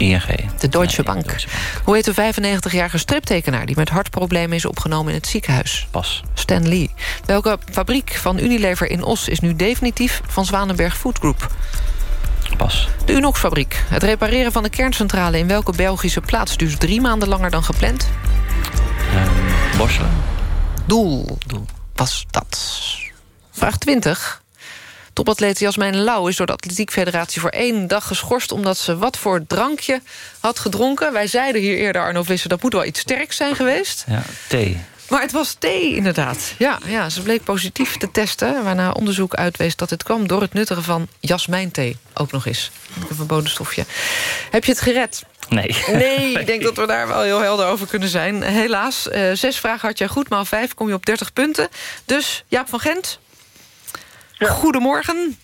ING. De Deutsche Bank. Hoe heet de 95-jarige striptekenaar... die met hartproblemen is opgenomen in het ziekenhuis? Pas. Stan Lee. Welke fabriek van Unilever in Os is nu definitief van Zwanenberg Food Group? Pas. De Unox-fabriek. Het repareren van de kerncentrale in welke Belgische plaats... duurt drie maanden langer dan gepland? Ehm, Borselen. Doel. Was dat. Vraag 20. Topatleet Jasmijn Lauw is door de Atletiekfederatie voor één dag geschorst... omdat ze wat voor drankje had gedronken. Wij zeiden hier eerder, Arno Visser, dat moet wel iets sterks zijn geweest. Ja, thee. Maar het was thee, inderdaad. Ja, ja, ze bleek positief te testen... waarna onderzoek uitwees dat het kwam door het nuttigen van jasmijnthee. Ook nog eens. Een verboden stofje. Heb je het gered? Nee. Nee, ik denk dat we daar wel heel helder over kunnen zijn. Helaas, eh, zes vragen had jij goed, maal vijf kom je op 30 punten. Dus Jaap van Gent, goedemorgen.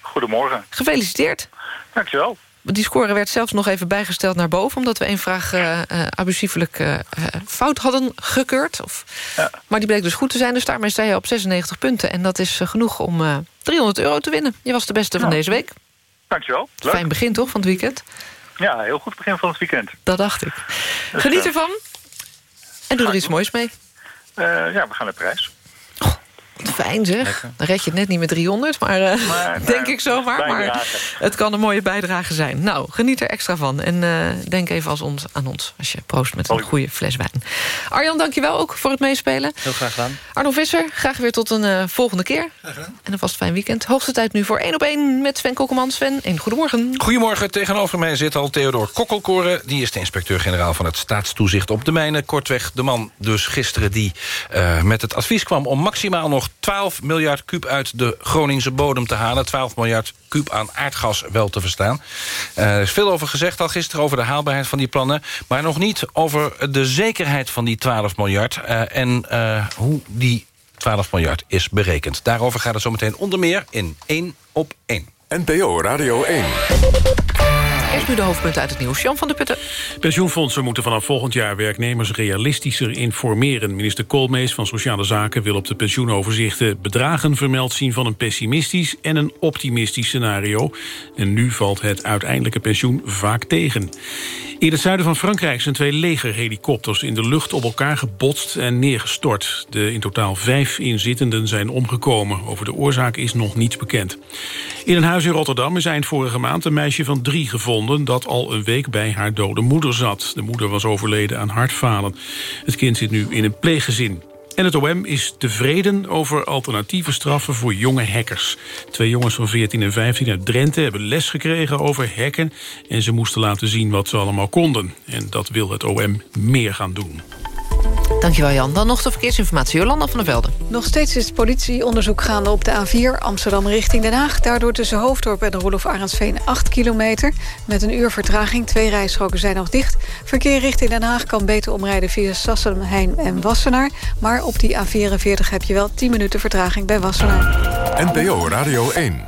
Goedemorgen. Gefeliciteerd. Dankjewel. die score werd zelfs nog even bijgesteld naar boven... omdat we één vraag uh, uh, abusiefelijk uh, fout hadden gekeurd. Of, ja. Maar die bleek dus goed te zijn, dus daarmee sta je op 96 punten. En dat is genoeg om 300 euro te winnen. Je was de beste van deze week. Dankjewel. Leuk. Fijn begin toch, van het weekend? Ja, heel goed begin van het weekend. Dat dacht ik. Dus, Geniet ervan. En doe er iets moois mee. ja, we gaan naar prijs. Fijn zeg. Lekker. Dan red je het net niet met 300, maar, uh, maar denk ik zomaar. Maar het kan een mooie bijdrage zijn. Nou, geniet er extra van. En uh, denk even als ons, aan ons als je proost met een goede fles wijn. Arjan, dankjewel ook voor het meespelen. Heel graag gedaan. Arno Visser, graag weer tot een uh, volgende keer. En een vast fijn weekend. Hoogste tijd nu voor 1 op 1 met Sven Kokkelman. Sven, een goedemorgen. Goedemorgen. Tegenover mij zit al Theodor Kokkelkoren. Die is de inspecteur-generaal van het staatstoezicht op de mijnen. Kortweg de man dus gisteren die met het advies kwam... om maximaal nog 12 miljard kuub uit de Groningse bodem te halen. 12 miljard kuub aan aardgas wel te verstaan. Uh, er is veel over gezegd al gisteren over de haalbaarheid van die plannen... maar nog niet over de zekerheid van die 12 miljard... Uh, en uh, hoe die 12 miljard is berekend. Daarover gaat het zometeen onder meer in 1 op 1. NPO Radio 1. Nu de hoofdpunten uit het nieuws. Jan van der Putten. Pensioenfondsen moeten vanaf volgend jaar werknemers realistischer informeren. Minister Koolmees van Sociale Zaken wil op de pensioenoverzichten bedragen vermeld zien van een pessimistisch en een optimistisch scenario. En nu valt het uiteindelijke pensioen vaak tegen. In het zuiden van Frankrijk zijn twee legerhelikopters in de lucht op elkaar gebotst en neergestort. De in totaal vijf inzittenden zijn omgekomen. Over de oorzaak is nog niets bekend. In een huis in Rotterdam is eind vorige maand een meisje van drie gevonden... dat al een week bij haar dode moeder zat. De moeder was overleden aan hartfalen. Het kind zit nu in een pleeggezin. En het OM is tevreden over alternatieve straffen voor jonge hackers. Twee jongens van 14 en 15 uit Drenthe hebben les gekregen over hacken... en ze moesten laten zien wat ze allemaal konden. En dat wil het OM meer gaan doen. Dankjewel Jan. Dan nog de verkeersinformatie. Jolanda van der Velde. Nog steeds is het politieonderzoek gaande op de A4 Amsterdam richting Den Haag. Daardoor tussen Hoofddorp en Roelof Arendsveen 8 kilometer. Met een uur vertraging. Twee rijstroken zijn nog dicht. Verkeer richting Den Haag kan beter omrijden via Sassenheim en Wassenaar. Maar op die A44 heb je wel 10 minuten vertraging bij Wassenaar. NPO Radio 1.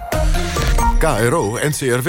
KRO NCRW.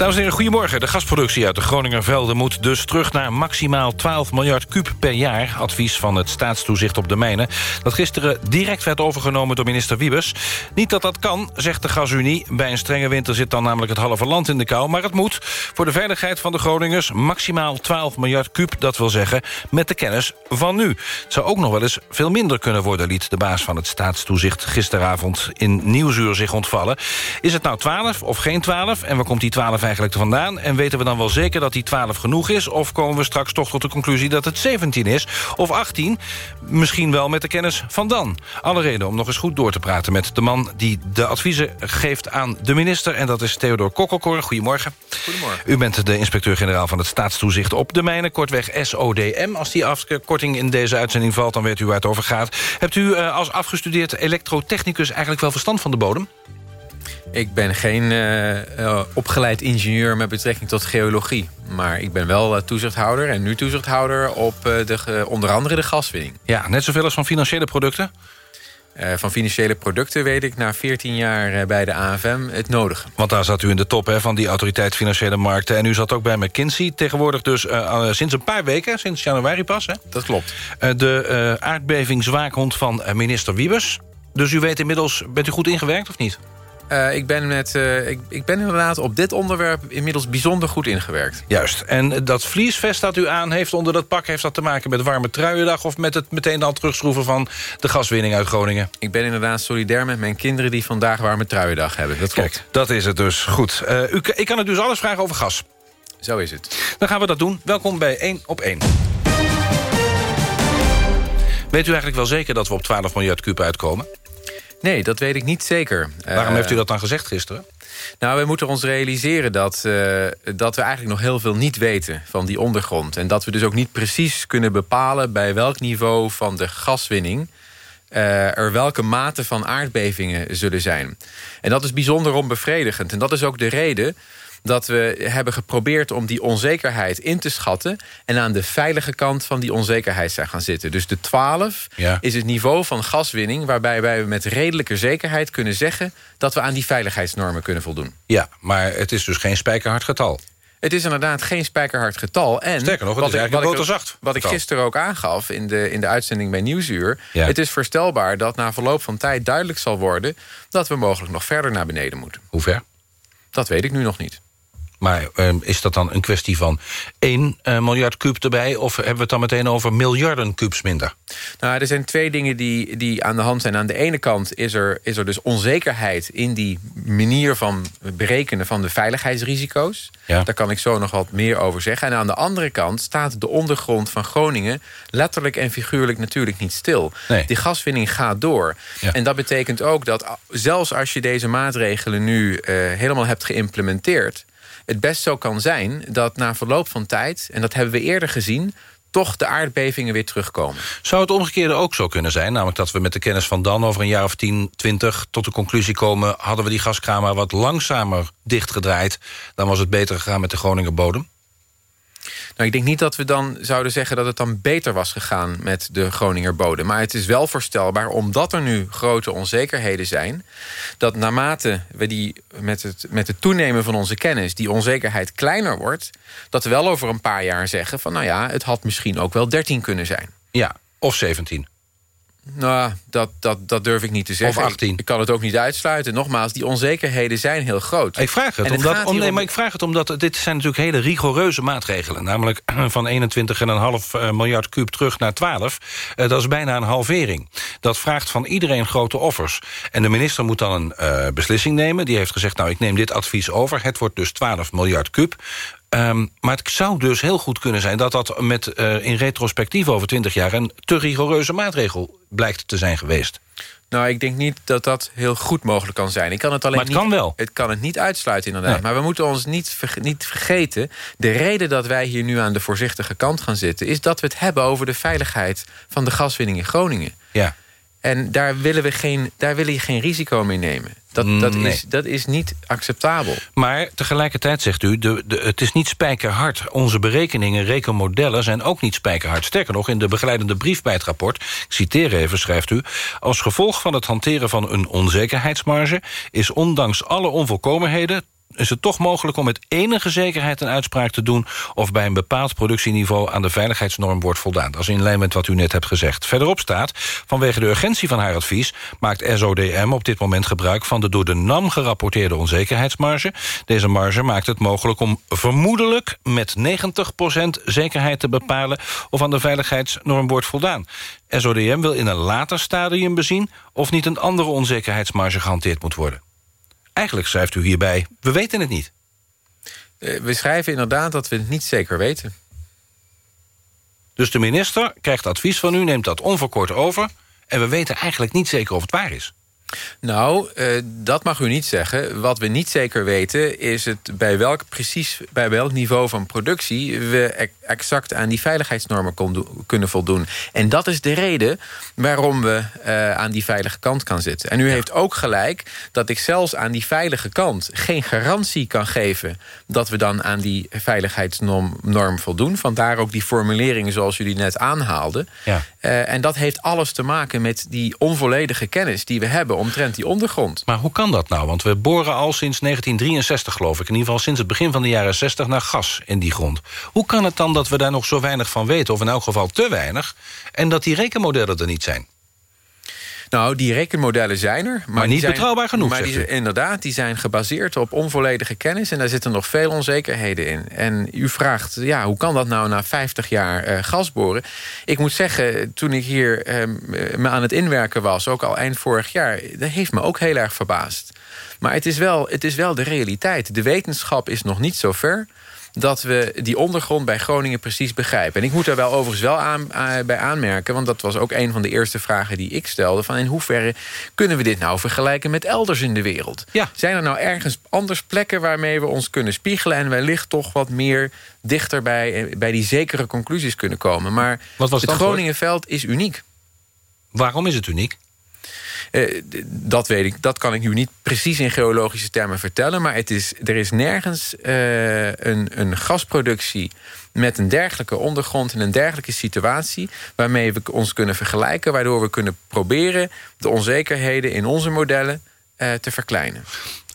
Dames en heren, goedemorgen. De gasproductie uit de Groninger velden moet dus terug naar maximaal 12 miljard kuub per jaar. Advies van het staatstoezicht op de mijnen. Dat gisteren direct werd overgenomen door minister Wiebes. Niet dat dat kan, zegt de Gasunie. Bij een strenge winter zit dan namelijk het halve land in de kou. Maar het moet voor de veiligheid van de Groningers maximaal 12 miljard kuub. Dat wil zeggen met de kennis van nu. Het zou ook nog wel eens veel minder kunnen worden... liet de baas van het staatstoezicht gisteravond in Nieuwsuur zich ontvallen. Is het nou 12 of geen 12? En waar komt die 12 eigenlijk vandaan? En weten we dan wel zeker dat die 12 genoeg is? Of komen we straks toch tot de conclusie dat het 17 is? Of 18? Misschien wel met de kennis van dan. Alle reden om nog eens goed door te praten met de man... die de adviezen geeft aan de minister. En dat is Theodor Kokkelkoor. Goedemorgen. Goedemorgen. U bent de inspecteur-generaal van het staatstoezicht op de mijnen. Kortweg SODM. Als die afkorting in deze uitzending valt, dan weet u waar het over gaat. Hebt u uh, als afgestudeerd elektrotechnicus eigenlijk wel verstand van de bodem? Ik ben geen uh, uh, opgeleid ingenieur met betrekking tot geologie. Maar ik ben wel uh, toezichthouder en nu toezichthouder op de, onder andere de gaswinning. Ja, net zoveel als van financiële producten? van financiële producten weet ik na 14 jaar bij de AFM het nodige. Want daar zat u in de top hè, van die autoriteit financiële markten. En u zat ook bij McKinsey. Tegenwoordig dus sinds een paar weken, sinds januari pas. Hè? Dat klopt. de aardbevingswaakhond van minister Wiebes. Dus u weet inmiddels, bent u goed ingewerkt of niet? Uh, ik, ben met, uh, ik, ik, ben inderdaad op dit onderwerp inmiddels bijzonder goed ingewerkt. Juist. En dat vliesvest dat u aan heeft onder dat pak... heeft dat te maken met warme truiendag... of met het meteen dan terugschroeven van de gaswinning uit Groningen? Ik ben inderdaad solidair met mijn kinderen... die vandaag warme truiendag hebben. Dat klopt. Kijk, dat is het dus. Goed. Uh, u, ik kan het dus alles vragen over gas. Zo is het. Dan gaan we dat doen. Welkom bij 1 op 1. Weet u eigenlijk wel zeker dat we op 12 miljard kuub uitkomen? Nee, dat weet ik niet zeker. Waarom heeft u dat dan gezegd gisteren? Nou, we moeten ons realiseren dat, uh, dat we eigenlijk nog heel veel niet weten van die ondergrond. En dat we dus ook niet precies kunnen bepalen bij welk niveau van de gaswinning... Uh, er welke mate van aardbevingen zullen zijn. En dat is bijzonder onbevredigend. En dat is ook de reden dat we hebben geprobeerd om die onzekerheid in te schatten... en aan de veilige kant van die onzekerheid zijn gaan zitten. Dus de 12 Ja. is het niveau van gaswinning... waarbij wij met redelijke zekerheid kunnen zeggen... dat we aan die veiligheidsnormen kunnen voldoen. Ja, maar het is dus geen spijkerhard getal. Het is inderdaad geen spijkerhard getal. En Sterker nog, het is wat ik- boterzacht Wat ik gisteren ook aangaf in de, in de uitzending bij Nieuwsuur... Ja. het is voorstelbaar dat na verloop van tijd duidelijk zal worden... dat we mogelijk nog verder naar beneden moeten. Hoe ver? Dat weet ik nu nog niet. Maar ehm, is dat dan een kwestie van 1 miljard kuub erbij... of hebben we het dan meteen over miljarden kubus minder? Nou, er zijn twee dingen die, die aan de hand zijn. Aan de ene kant is er, is er dus onzekerheid in die manier van berekenen van de veiligheidsrisico's. Ja. Daar kan ik zo nog wat meer over zeggen. En aan de andere kant staat de ondergrond van Groningen letterlijk en figuurlijk natuurlijk niet stil. Nee. Die gaswinning gaat door. Ja. En dat betekent ook dat zelfs als je deze maatregelen nu eh, helemaal hebt geïmplementeerd, het best zo kan zijn dat na verloop van tijd, en dat hebben we eerder gezien, toch de aardbevingen weer terugkomen. Zou het omgekeerde ook zo kunnen zijn? Namelijk dat we met de kennis van dan over een jaar of 10, 20... tot de conclusie komen... hadden we die gaskraan wat langzamer dichtgedraaid... dan was het beter gegaan met de Groninger bodem? Nou, ik denk niet dat we dan zouden zeggen dat het dan beter was gegaan met de Groninger bodem. Maar het is wel voorstelbaar, omdat er nu grote onzekerheden zijn... dat naarmate we die met het, met het toenemen van onze kennis... die onzekerheid kleiner wordt... dat we wel over een paar jaar zeggen van... nou ja, het had misschien ook wel 13 kunnen zijn. Ja, of 17. Nou, dat, dat, dat durf ik niet te zeggen. Of 18. Ik, ik kan het ook niet uitsluiten. Nogmaals, die onzekerheden zijn heel groot. Ik vraag het, En omdat, om, nee, maar ik vraag het omdat dit zijn natuurlijk hele rigoureuze maatregelen. Namelijk van 21,5 eh, miljard kuub terug naar 12. Eh, dat is bijna een halvering. Dat vraagt van iedereen grote offers. En de minister moet dan een eh, beslissing nemen. Die heeft gezegd, nou ik neem dit advies over. Het wordt dus 12 miljard kuub. Ehm, maar het zou dus heel goed kunnen zijn dat dat met, eh, in retrospectief over 20 jaar... een te rigoureuze maatregel blijkt te zijn geweest. Nou, ik denk niet dat dat heel goed mogelijk kan zijn. Ik kan het alleen Maar het niet, kan wel. Het kan het niet uitsluiten, inderdaad. Nee. Maar we moeten ons niet, niet vergeten... de reden dat wij hier nu aan de voorzichtige kant gaan zitten... is dat we het hebben over de veiligheid van de gaswinning in Groningen. Ja. En daar willen we geen, daar willen je geen risico mee nemen. Dat, dat, Nee. is, dat is niet acceptabel. Maar tegelijkertijd zegt u, de, de, het is niet spijkerhard. Onze berekeningen, rekenmodellen zijn ook niet spijkerhard. Sterker nog, in de begeleidende brief bij het rapport... ik citeer even, schrijft u... als gevolg van het hanteren van een onzekerheidsmarge... is ondanks alle onvolkomenheden is het toch mogelijk om met enige zekerheid een uitspraak te doen... of bij een bepaald productieniveau aan de veiligheidsnorm wordt voldaan. Dat is in lijn met wat u net hebt gezegd. Verderop staat, vanwege de urgentie van haar advies... maakt SODM op dit moment gebruik van de door de NAM gerapporteerde onzekerheidsmarge. Deze marge maakt het mogelijk om vermoedelijk met 90% zekerheid te bepalen... of aan de veiligheidsnorm wordt voldaan. SODM wil in een later stadium bezien... of niet een andere onzekerheidsmarge gehanteerd moet worden. Eigenlijk schrijft u hierbij, we weten het niet. Eh, We schrijven inderdaad dat we het niet zeker weten. Dus de minister krijgt advies van u, neemt dat onverkort over... en we weten eigenlijk niet zeker of het waar is. Nou, eh, dat mag u niet zeggen. Wat we niet zeker weten is het bij welk, precies bij welk niveau van productie... we exact aan die veiligheidsnormen kon kunnen voldoen. En dat is de reden waarom we eh, aan die veilige kant kan zitten. En u heeft ook gelijk dat ik zelfs aan die veilige kant... geen garantie kan geven dat we dan aan die veiligheidsnorm norm voldoen. Vandaar ook die formuleringen zoals u die net aanhaalde. Ja. Eh, en dat heeft alles te maken met die onvolledige kennis die we hebben omtrent die ondergrond. Maar hoe kan dat nou? Want we boren al sinds 1963, geloof ik... in ieder geval sinds het begin van de jaren 60 naar gas in die grond. Hoe kan het dan dat we daar nog zo weinig van weten... of in elk geval te weinig... en dat die rekenmodellen er niet zijn? Nou, die rekenmodellen zijn er. Maar, niet die zijn, betrouwbaar genoeg, Maar die, inderdaad, die zijn gebaseerd op onvolledige kennis... en daar zitten nog veel onzekerheden in. En u vraagt, ja, hoe kan dat nou na 50 jaar eh, gas boren? Ik moet zeggen, toen ik hier eh, me aan het inwerken was... ook al eind vorig jaar, dat heeft me ook heel erg verbaasd. Maar het is wel, het is wel de realiteit. De wetenschap is nog niet zo ver dat we die ondergrond bij Groningen precies begrijpen. En ik moet daar wel overigens wel aan, eh, bij aanmerken... want dat was ook een van de eerste vragen die ik stelde... van in hoeverre kunnen we dit nou vergelijken met elders in de wereld? Zijn er nou ergens anders plekken waarmee we ons kunnen spiegelen... en wellicht toch wat meer dichter bij, eh, bij die zekere conclusies kunnen komen? Maar Wat was het? Groningenveld is uniek. Waarom is het uniek? Eh, dat weet ik, dat kan ik nu niet precies in geologische termen vertellen. Maar het is, er is nergens eh, een, een gasproductie met een dergelijke ondergrond en een dergelijke situatie waarmee we ons kunnen vergelijken, waardoor we kunnen proberen de onzekerheden in onze modellen eh, te verkleinen.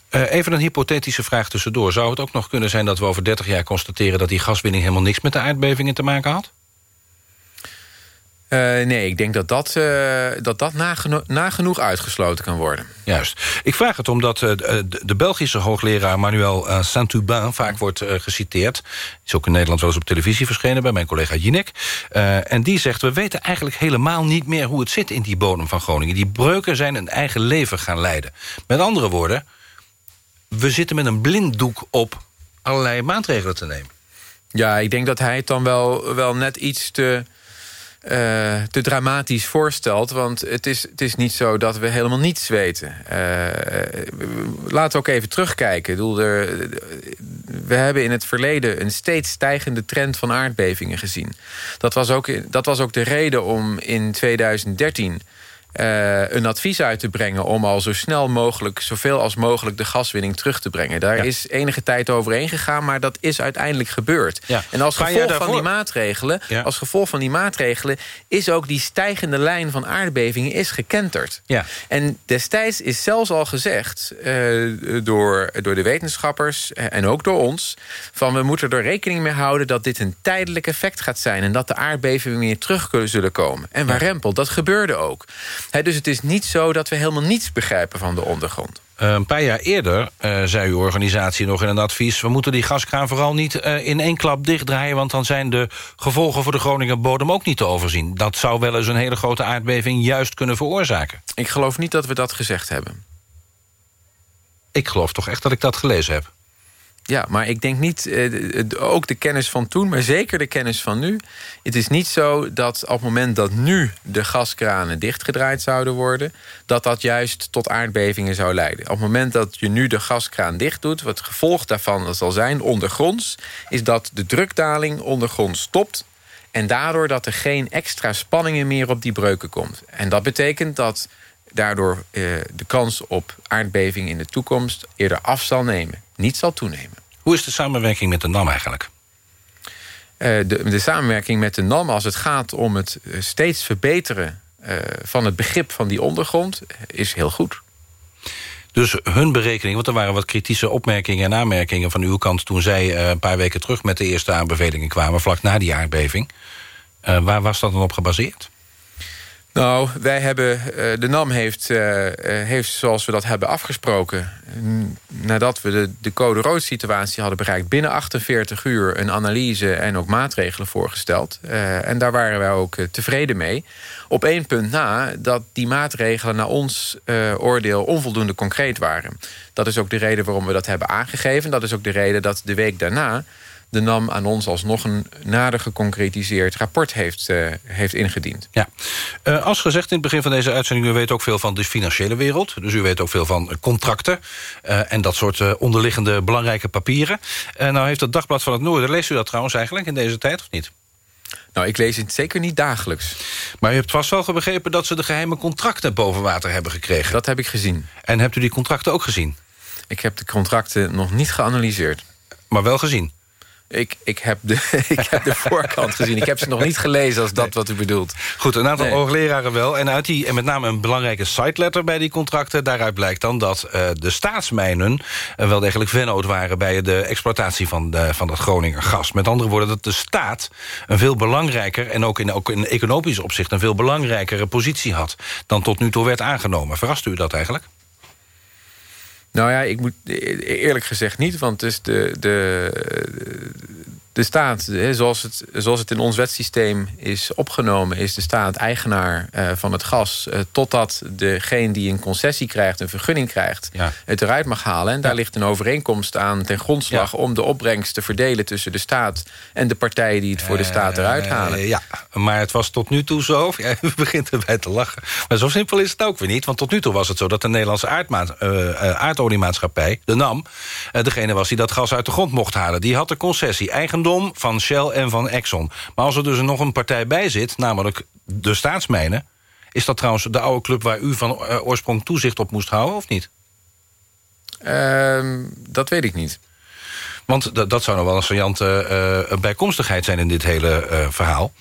Even een hypothetische vraag tussendoor. Zou het ook nog kunnen zijn dat we over 30 jaar constateren... dat die gaswinning helemaal niks met de aardbevingen te maken had? Eh, nee, ik denk dat dat, eh, dat, dat nageno- nagenoeg uitgesloten kan worden. Juist. Ik vraag het omdat eh, de, Belgische hoogleraar Manuel Saint-Hubin... vaak wordt geciteerd. Is ook in Nederland wel eens op televisie verschenen... bij mijn collega Jinek. En die zegt, we weten eigenlijk helemaal niet meer... hoe het zit in die bodem van Groningen. Die breuken zijn een eigen leven gaan leiden. Met andere woorden, we zitten met een blinddoek op... allerlei maatregelen te nemen. Ja, ik denk dat hij het dan wel, wel net iets te, eh, te dramatisch voorstelt. Want het is, het is niet zo dat we helemaal niets weten. Eh, laten we ook even terugkijken. Bedoel, er, we hebben in het verleden een steeds stijgende trend van aardbevingen gezien. Dat was ook, dat was ook de reden om in 2013 eh, een advies uit te brengen... om al zo snel mogelijk, zoveel als mogelijk de gaswinning terug te brengen. Daar is enige tijd overheen gegaan, maar dat is uiteindelijk gebeurd. Ja. En als Ga gevolg van die maatregelen, als gevolg van die maatregelen, is ook die stijgende lijn van aardbevingen is gekenterd. Ja. En destijds is zelfs al gezegd eh, door, door de wetenschappers eh, en ook door ons, van we moeten er rekening mee houden dat dit een tijdelijk effect gaat zijn en dat de aardbevingen weer terug zullen komen. En waar rempel, dat gebeurde ook. Dus het is niet zo dat we helemaal niets begrijpen van de ondergrond. Een paar jaar eerder eh, zei uw organisatie nog in een advies... we moeten die gaskraan vooral niet eh, in één klap dichtdraaien... want dan zijn de gevolgen voor de Groninger bodem ook niet te overzien. Dat zou wel eens een hele grote aardbeving juist kunnen veroorzaken. Ik geloof niet dat we dat gezegd hebben. Ik geloof toch echt dat ik dat gelezen heb. Ja, maar ik denk niet, eh, ook de kennis van toen... maar zeker de kennis van nu. Het is niet zo dat op het moment dat nu de gaskranen dichtgedraaid zouden worden... dat dat juist tot aardbevingen zou leiden. Op het moment dat je nu de gaskraan dicht doet... wat gevolg daarvan zal zijn ondergronds... is dat de drukdaling ondergronds stopt... en daardoor dat er geen extra spanningen meer op die breuken komt. En dat betekent dat daardoor eh, de kans op aardbeving in de toekomst... eerder af zal nemen, niet zal toenemen. Hoe is de samenwerking met de NAM eigenlijk? Eh, de, de samenwerking met de NAM als het gaat om het eh, steeds verbeteren... eh, van het begrip van die ondergrond is heel goed. Dus hun berekening, want er waren wat kritische opmerkingen en aanmerkingen van uw kant... toen zij een paar weken terug met de eerste aanbevelingen kwamen... vlak na die aardbeving. Waar was dat dan op gebaseerd? Nou, wij hebben, eh, de NAM heeft, eh, eh, heeft, zoals we dat hebben afgesproken... nadat we de, de code rood situatie hadden bereikt... binnen 48 uur een analyse en ook maatregelen voorgesteld. En daar waren wij ook tevreden mee. Op één punt na dat die maatregelen naar ons oordeel onvoldoende concreet waren. Dat is ook de reden waarom we dat hebben aangegeven. Dat is ook de reden dat de week daarna de NAM aan ons alsnog een nader geconcretiseerd rapport heeft, eh, heeft ingediend. Ja. Eh, als gezegd in het begin van deze uitzending... u weet ook veel van de financiële wereld. Dus u weet ook veel van eh, contracten... en dat soort onderliggende belangrijke papieren. Nou heeft het Dagblad van het Noorden... leest u dat trouwens eigenlijk in deze tijd of niet? Nou, ik lees het zeker niet dagelijks. Maar u hebt vast wel begrepen dat ze de geheime contracten boven water hebben gekregen. Dat heb ik gezien. En hebt u die contracten ook gezien? Ik heb de contracten nog niet geanalyseerd. Maar wel gezien? Ik, ik, heb de, ik heb de voorkant gezien. Ik heb ze nog niet gelezen als dat wat u bedoelt. Goed, een aantal Nee. hoogleraren wel. En, uit die, en met name een belangrijke siteletter bij die contracten... daaruit blijkt dan dat eh, de staatsmijnen eh, wel degelijk vennoot waren... bij de exploitatie van, de, van dat Groninger gas. Met andere woorden, dat de staat een veel belangrijker... en ook in, ook in economisch opzicht een veel belangrijkere positie had... dan tot nu toe werd aangenomen. Verrast u dat eigenlijk? Nou ja, ik moet e- eerlijk gezegd niet, want dus de, de, de staat, zoals het, zoals het in ons wetsysteem is opgenomen, is de staat eigenaar eh, van het gas. eh, totdat degene die een concessie krijgt, een vergunning krijgt, het eruit mag halen. En daar ligt een overeenkomst aan ten grondslag om de opbrengst te verdelen tussen de staat en de partijen die het voor de staat eruit halen. Eh, ja, maar het was tot nu toe zo... U begint erbij te lachen. Maar zo simpel is het ook weer niet. Want tot nu toe was het zo dat de Nederlandse aardma aardoliemaatschappij... de NAM, degene was die dat gas uit de grond mocht halen. Die had de concessie, eigendom van Shell en van Exxon. Maar als er dus nog een partij bij zit, namelijk de staatsmijnen... Is dat trouwens de oude club waar u van eh, oorsprong toezicht op moest houden, of niet? Ehm, dat weet ik niet. Want dat- zou nog wel een saillante eh, bijkomstigheid zijn in dit hele verhaal.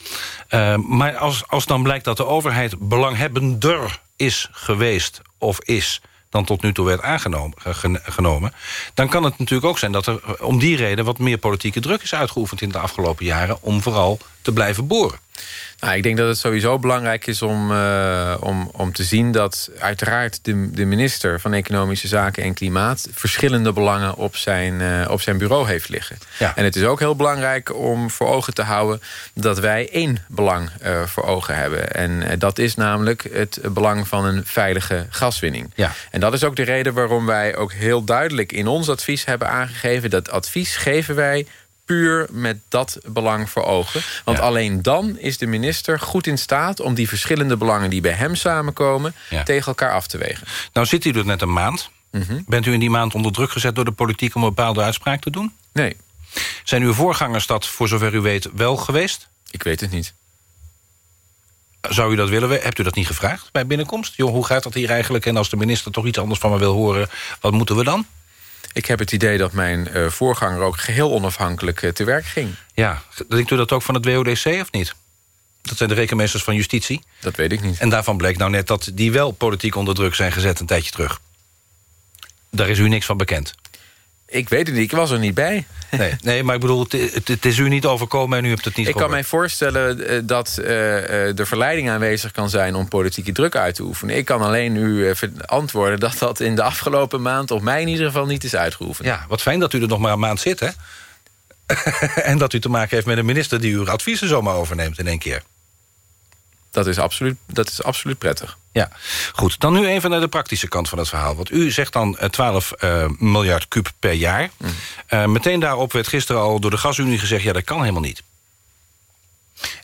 Eh, maar als, als dan blijkt dat de overheid belanghebbender is geweest of is dan tot nu toe werd aangenomen, ge- gen- genomen... dan kan het natuurlijk ook zijn dat er eh, om die reden... wat meer politieke druk is uitgeoefend in de afgelopen jaren... om vooral te blijven boren. Nou, ik denk dat het sowieso belangrijk is om, eh, om, om te zien dat uiteraard de, de minister van Economische Zaken en Klimaat verschillende belangen op zijn, eh, op zijn bureau heeft liggen. En het is ook heel belangrijk om voor ogen te houden dat wij één belang eh, voor ogen hebben. En dat is namelijk het belang van een veilige gaswinning. Ja. En dat is ook de reden waarom wij ook heel duidelijk in ons advies hebben aangegeven dat advies geven wij puur met dat belang voor ogen. Want alleen dan is de minister goed in staat... om die verschillende belangen die bij hem samenkomen... Ja. tegen elkaar af te wegen. Nou zit u er net een maand. Mhm. Bent u in die maand onder druk gezet door de politiek... om een bepaalde uitspraak te doen? Nee. Zijn uw voorgangers dat, voor zover u weet, wel geweest? Ik weet het niet. Zou u dat willen? Hebt u dat niet gevraagd bij binnenkomst? Joh, hoe gaat dat hier eigenlijk? En als de minister toch iets anders van me wil horen... wat moeten we dan? Ik heb het idee dat mijn eh, voorganger ook geheel onafhankelijk eh, te werk ging. Ja, denkt u dat ook van het WODC of niet? Dat zijn de rekenmeesters van justitie. Dat weet ik niet. En daarvan bleek nou net dat die wel politiek onder druk zijn gezet... een tijdje terug. Daar is u niks van bekend. Ik weet het niet, ik was er niet bij. Nee, nee maar ik bedoel, het, het, is u niet overkomen en u hebt het niet Ik kan mij voorstellen eh, dat eh, eh, de verleiding aanwezig kan zijn... om politieke druk uit te oefenen. Ik kan alleen u eh, antwoorden dat dat in de afgelopen maand... op mij in ieder geval niet is uitgeoefend. Ja, wat fijn dat u er nog maar een maand zit, hè? en dat u te maken heeft met een minister... die uw adviezen zomaar overneemt in één keer. Dat is absoluut, dat is absoluut prettig. Ja, goed. Dan nu even naar de praktische kant van het verhaal. Want u zegt dan eh, 12 eh, miljard kuub per jaar. Eh, meteen daarop werd gisteren al door de gasunie gezegd... ja, dat kan helemaal niet.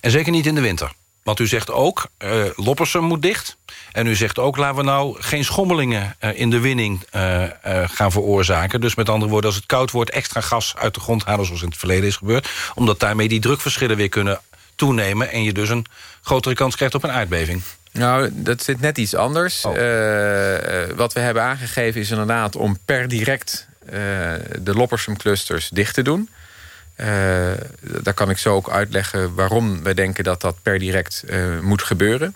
En zeker niet in de winter. Want u zegt ook, eh Loppersum moet dicht. En u zegt ook, laten we nou geen schommelingen eh, in de winning eh, eh, gaan veroorzaken. Dus met andere woorden, als het koud wordt... extra gas uit de grond halen zoals in het verleden is gebeurd. Omdat daarmee die drukverschillen weer kunnen toenemen... en je dus een grotere kans krijgt op een aardbeving. Nou, dat zit net iets anders. Eh, eh, wat we hebben aangegeven is inderdaad om per direct eh, de Loppersum clusters dicht te doen. Eh, daar kan ik zo ook uitleggen waarom we denken dat dat per direct moet gebeuren.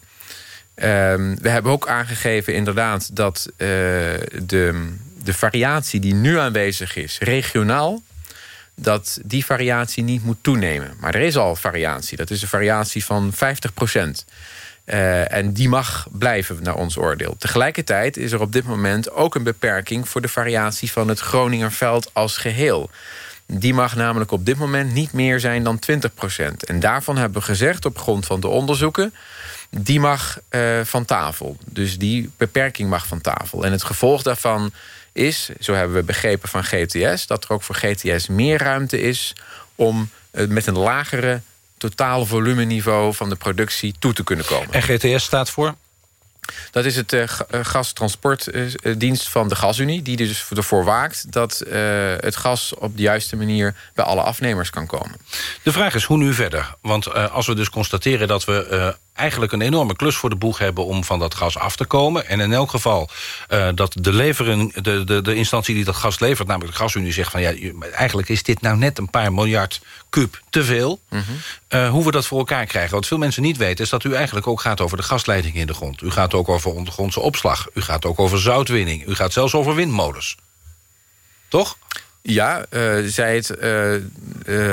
Ehm, we hebben ook aangegeven inderdaad dat de, de variatie die nu aanwezig is, regionaal, dat die variatie niet moet toenemen. Maar er is al variatie. Dat is een variatie van 50 procent. Eh, en die mag blijven naar ons oordeel. Tegelijkertijd is er op dit moment ook een beperking... voor de variatie van het Groningerveld als geheel. Die mag namelijk op dit moment niet meer zijn dan 20% En daarvan hebben we gezegd op grond van de onderzoeken... die mag eh, van tafel. Dus die beperking mag van tafel. En het gevolg daarvan is, zo hebben we begrepen van GTS... dat er ook voor GTS meer ruimte is... om eh, met een lagere totale volumeniveau van de productie toe te kunnen komen. En GTS staat voor? Dat is het eh, ga- eh, gastransportdienst van de Gasunie... die dus ervoor waakt dat eh, het gas op de juiste manier... bij alle afnemers kan komen. De vraag is hoe nu verder? Want eh, als we dus constateren dat we eh, eigenlijk een enorme klus voor de boeg hebben... om van dat gas af te komen. En in elk geval eh, dat de, levering, de, de, de instantie die dat gas levert... namelijk de gasunie zegt van ja, eigenlijk is dit nou net een paar miljard kuub te veel. Eh, hoe we dat voor elkaar krijgen. Wat veel mensen niet weten is dat u eigenlijk ook gaat over de gasleidingen in de grond. U gaat ook over ondergrondse opslag. U gaat ook over zoutwinning. U gaat zelfs over windmolens. Toch? Ja, eh zij het eh, eh,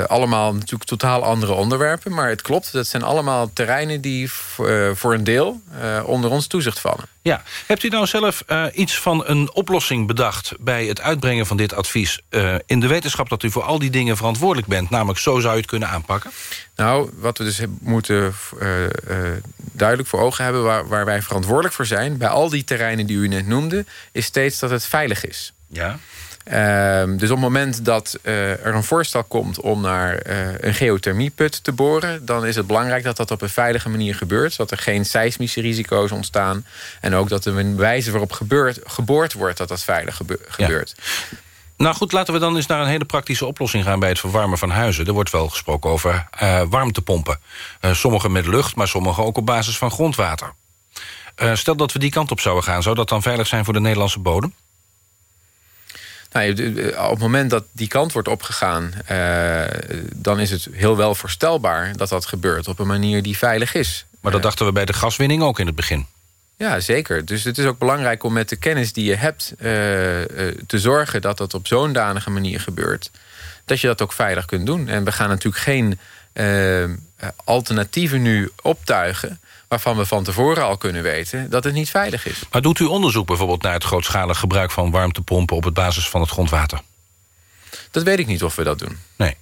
allemaal natuurlijk totaal andere onderwerpen. Maar het klopt, dat zijn allemaal terreinen die voor, voor een deel onder ons toezicht vallen. Ja. Hebt u nou zelf iets van een oplossing bedacht... bij het uitbrengen van dit advies... in de wetenschap dat u voor al die dingen verantwoordelijk bent? Namelijk, zo zou je het kunnen aanpakken? Nou, wat we dus moeten duidelijk voor ogen hebben... Waar, waar wij verantwoordelijk voor zijn... bij al die terreinen die u net noemde... is steeds dat het veilig is. Ja. Ehm, dus op het moment dat eh, er een voorstel komt om naar eh, een geothermieput te boren... dan is het belangrijk dat dat op een veilige manier gebeurt... zodat er geen seismische risico's ontstaan... en ook dat de wijze waarop gebeurt, geboord wordt... dat dat veilig gebe- gebeurt. Nou goed, laten we dan eens naar een hele praktische oplossing gaan... bij het verwarmen van huizen. Er wordt wel gesproken over eh, warmtepompen. Sommige met lucht, maar sommige ook op basis van grondwater. Stel dat we die kant op zouden gaan... zou dat dan veilig zijn voor de Nederlandse bodem? Nou, je- op het moment dat die kant wordt opgegaan... eh, dan is het heel wel voorstelbaar dat dat gebeurt... op een manier die veilig is. Maar dat dachten we bij de gaswinning ook in het begin. Ja, zeker. Dus het is ook belangrijk om met de kennis die je hebt... eh, eh, te zorgen dat dat op zo'n danige manier gebeurt... dat je dat ook veilig kunt doen. En we gaan natuurlijk geen eh, alternatieven nu optuigen... waarvan we van tevoren al kunnen weten dat het niet veilig is. Maar doet u onderzoek bijvoorbeeld naar het grootschalig gebruik van warmtepompen... op het basis van het grondwater? Dat weet ik niet of we dat doen. Nee.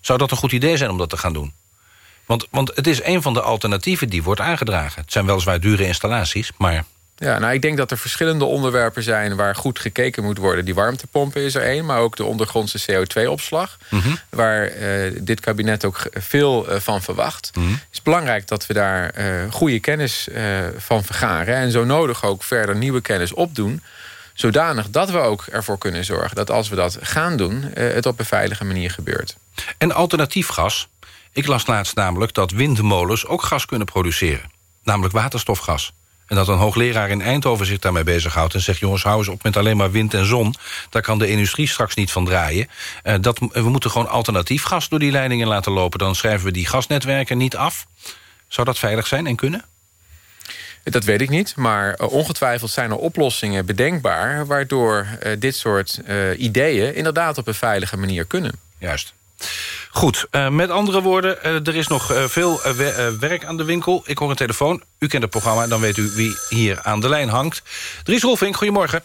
Zou dat een goed idee zijn om dat te gaan doen? Want, want het is een van de alternatieven die wordt aangedragen. Het zijn weliswaar dure installaties, maar... Ja, nou, ik denk dat er verschillende onderwerpen zijn... waar goed gekeken moet worden. Die warmtepompen is er één, maar ook de ondergrondse CO2-opslag... waar eh, dit kabinet ook veel eh, van verwacht. Het is belangrijk dat we daar eh, goede kennis van vergaren... en zo nodig ook verder nieuwe kennis opdoen... zodanig dat we ook ervoor kunnen zorgen... dat als we dat gaan doen, het op een veilige manier gebeurt. En alternatief gas. Ik las laatst namelijk dat windmolens ook gas kunnen produceren. Namelijk waterstofgas. En dat een hoogleraar in Eindhoven zich daarmee bezighoudt... en zegt, jongens, hou eens op met alleen maar wind en zon. Daar kan de industrie straks niet van draaien. Eh, dat, we moeten gewoon alternatief gas door die leidingen laten lopen. Dan schrijven we die gasnetwerken niet af. Zou dat veilig zijn en kunnen? Dat weet ik niet, maar eh, ongetwijfeld zijn er oplossingen bedenkbaar... waardoor eh, dit soort ideeën inderdaad op een veilige manier kunnen. Juist. Goed, eh, met andere woorden, eh, er is nog eh, veel we- werk aan de winkel. Ik hoor een telefoon, u kent het programma... dan weet u wie hier aan de lijn hangt. Dries Rolfink, goedemorgen.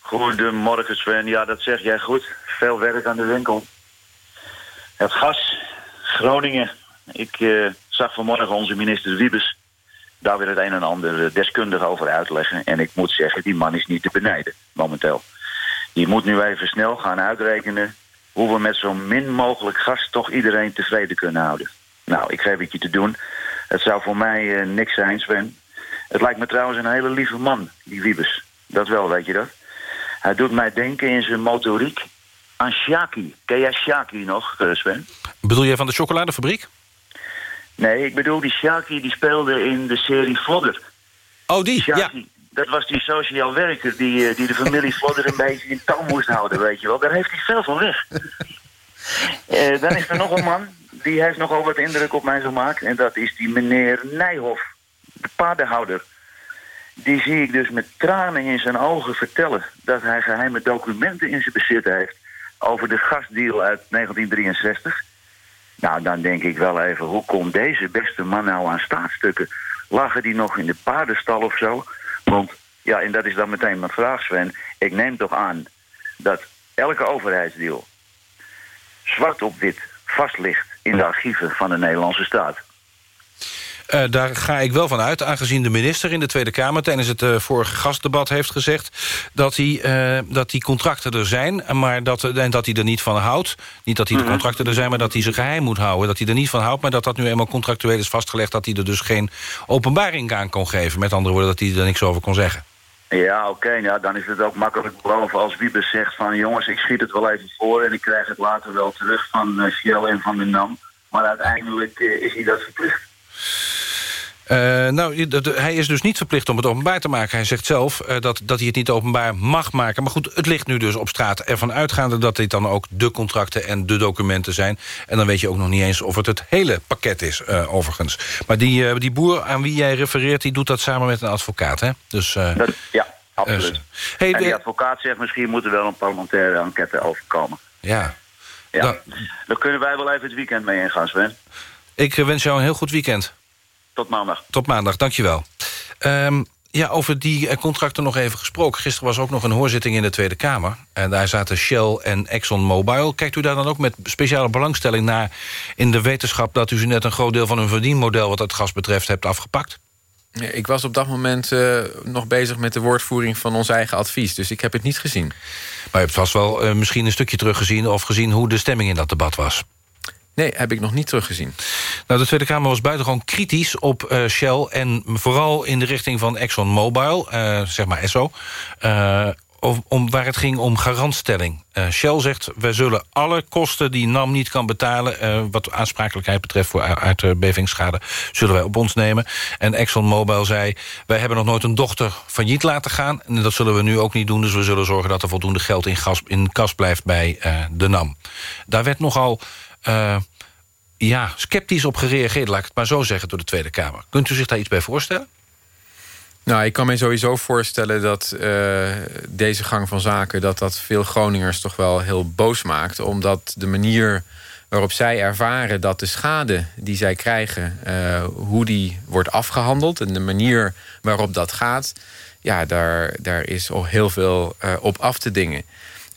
Goedemorgen Sven, ja dat zeg jij goed. Veel werk aan de winkel. Het gas, Groningen. Ik zag vanmorgen onze minister Wiebes daar weer het een en ander deskundig over uitleggen. En ik moet zeggen, die man is niet te benijden momenteel. Die moet nu even snel gaan uitrekenen hoe we met zo min mogelijk gas toch iedereen tevreden kunnen houden. Nou, ik geef het je te doen. Het zou voor mij eh, niks zijn, Sven. Het lijkt me trouwens een hele lieve man, die Wiebes. Dat wel, weet je dat? Hij doet mij denken in zijn motoriek aan Shaki. Ken jij Shaki nog, eh, Sven? Bedoel jij van de chocoladefabriek? Nee, ik bedoel die Shaki die speelde in de serie Vlodder. Oh, die? Shaki, Dat was die sociaal werker die, eh, die de familie Vlodder een beetje in toon moest houden, weet je wel. Daar heeft hij veel van weg. Eh, dan is er nog een man, die heeft nogal wat indruk op mij gemaakt. En dat is die meneer Nijhoff, de paardenhouder. Die zie ik dus met tranen in zijn ogen vertellen... dat hij geheime documenten in zijn bezit heeft... over de gasdeal uit 1963. Nou, dan denk ik wel even, hoe komt deze beste man nou aan staatsstukken? Lagen die nog in de paardenstal of zo? Want, ja, en dat is dan meteen mijn vraag, Sven. Ik neem toch aan dat elke overheidsdeal zwart op wit vast ligt in de archieven van de Nederlandse staat. Eh, daar ga ik wel van uit, aangezien de minister in de Tweede Kamer... tijdens het eh, vorige gastdebat heeft gezegd... dat die, eh, dat die contracten er zijn, maar dat, en dat hij er niet van houdt. Niet dat die de contracten er zijn, maar dat hij ze geheim moet houden. Dat hij er niet van houdt, maar dat dat nu eenmaal contractueel is vastgelegd... dat hij er dus geen openbaring aan kon geven. Met andere woorden, dat hij er niks over kon zeggen. Ja, oké, ja, dan is het ook makkelijk beloven als Wiebes zegt van... jongens, ik schiet het wel even voor en ik krijg het later wel terug van Shell en van de NAM. Maar uiteindelijk is hij dat verplicht. Eh, nou, hij is dus niet verplicht om het openbaar te maken. Hij zegt zelf eh, dat, dat hij het niet openbaar mag maken. Maar goed, het ligt nu dus op straat. Ervan uitgaande dat dit dan ook de contracten en de documenten zijn. En dan weet je ook nog niet eens of het het hele pakket is, eh, overigens. Maar die, die boer aan wie jij refereert, die doet dat samen met een advocaat, hè? Dus, Dat, ja, absoluut. eh, hey, en die advocaat zegt misschien moet er wel een parlementaire enquête overkomen. ja. Ja, Dan- daar kunnen wij wel even het weekend mee ingaan, Sven. Ik wens jou een heel goed weekend. Tot maandag. Tot maandag, dankjewel. Ehm ja, over die eh, contracten nog even gesproken. Gisteren was ook nog een hoorzitting in de Tweede Kamer. En daar zaten Shell en ExxonMobil. Kijkt u daar dan ook met speciale belangstelling naar... in de wetenschap dat u ze net een groot deel van hun verdienmodel... wat het gas betreft hebt afgepakt? Ja, Ik was op dat moment eh, nog bezig met de woordvoering van ons eigen advies. Dus ik heb het niet gezien. Maar je hebt vast wel eh, misschien een stukje teruggezien... of gezien hoe de stemming in dat debat was. Nee, heb ik nog niet teruggezien. Nou, de Tweede Kamer was buitengewoon kritisch op eh, Shell... en vooral in de richting van ExxonMobil, eh zeg maar Esso... eh, om, waar het ging om garantstelling. Shell zegt, wij zullen alle kosten die NAM niet kan betalen... wat aansprakelijkheid betreft voor aardbevingsschade... zullen wij op ons nemen. En ExxonMobil zei, wij hebben nog nooit een dochter failliet laten gaan... en dat zullen we nu ook niet doen... dus we zullen zorgen dat er voldoende geld in, gas, in kas blijft bij de NAM. Daar werd nogal... eh, ja, sceptisch op gereageerd, laat ik het maar zo zeggen, door de Tweede Kamer. Kunt u zich daar iets bij voorstellen? Nou, ik kan me sowieso voorstellen dat eh, deze gang van zaken... dat dat veel Groningers toch wel heel boos maakt. Omdat de manier waarop zij ervaren dat de schade die zij krijgen... eh, hoe die wordt afgehandeld en de manier waarop dat gaat... ja, daar, daar is al heel veel op af te dingen.